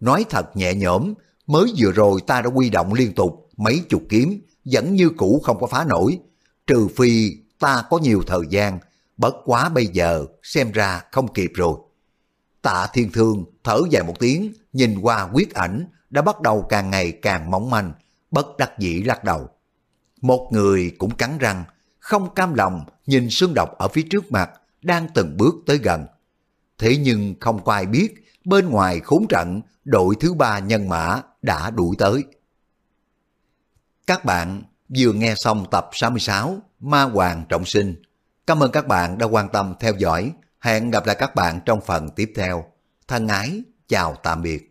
Nói thật nhẹ nhõm, mới vừa rồi ta đã quy động liên tục mấy chục kiếm, vẫn như cũ không có phá nổi. Trừ phi ta có nhiều thời gian, bất quá bây giờ xem ra không kịp rồi. Tạ thiên thương thở dài một tiếng, nhìn qua quyết ảnh đã bắt đầu càng ngày càng mỏng manh, bất đắc dĩ lắc đầu. Một người cũng cắn răng, không cam lòng nhìn xương độc ở phía trước mặt, đang từng bước tới gần. Thế nhưng không có ai biết, bên ngoài khốn trận, đội thứ ba nhân mã đã đuổi tới. Các bạn vừa nghe xong tập 66 Ma Hoàng Trọng Sinh. Cảm ơn các bạn đã quan tâm theo dõi. Hẹn gặp lại các bạn trong phần tiếp theo. Thân ái, chào tạm biệt.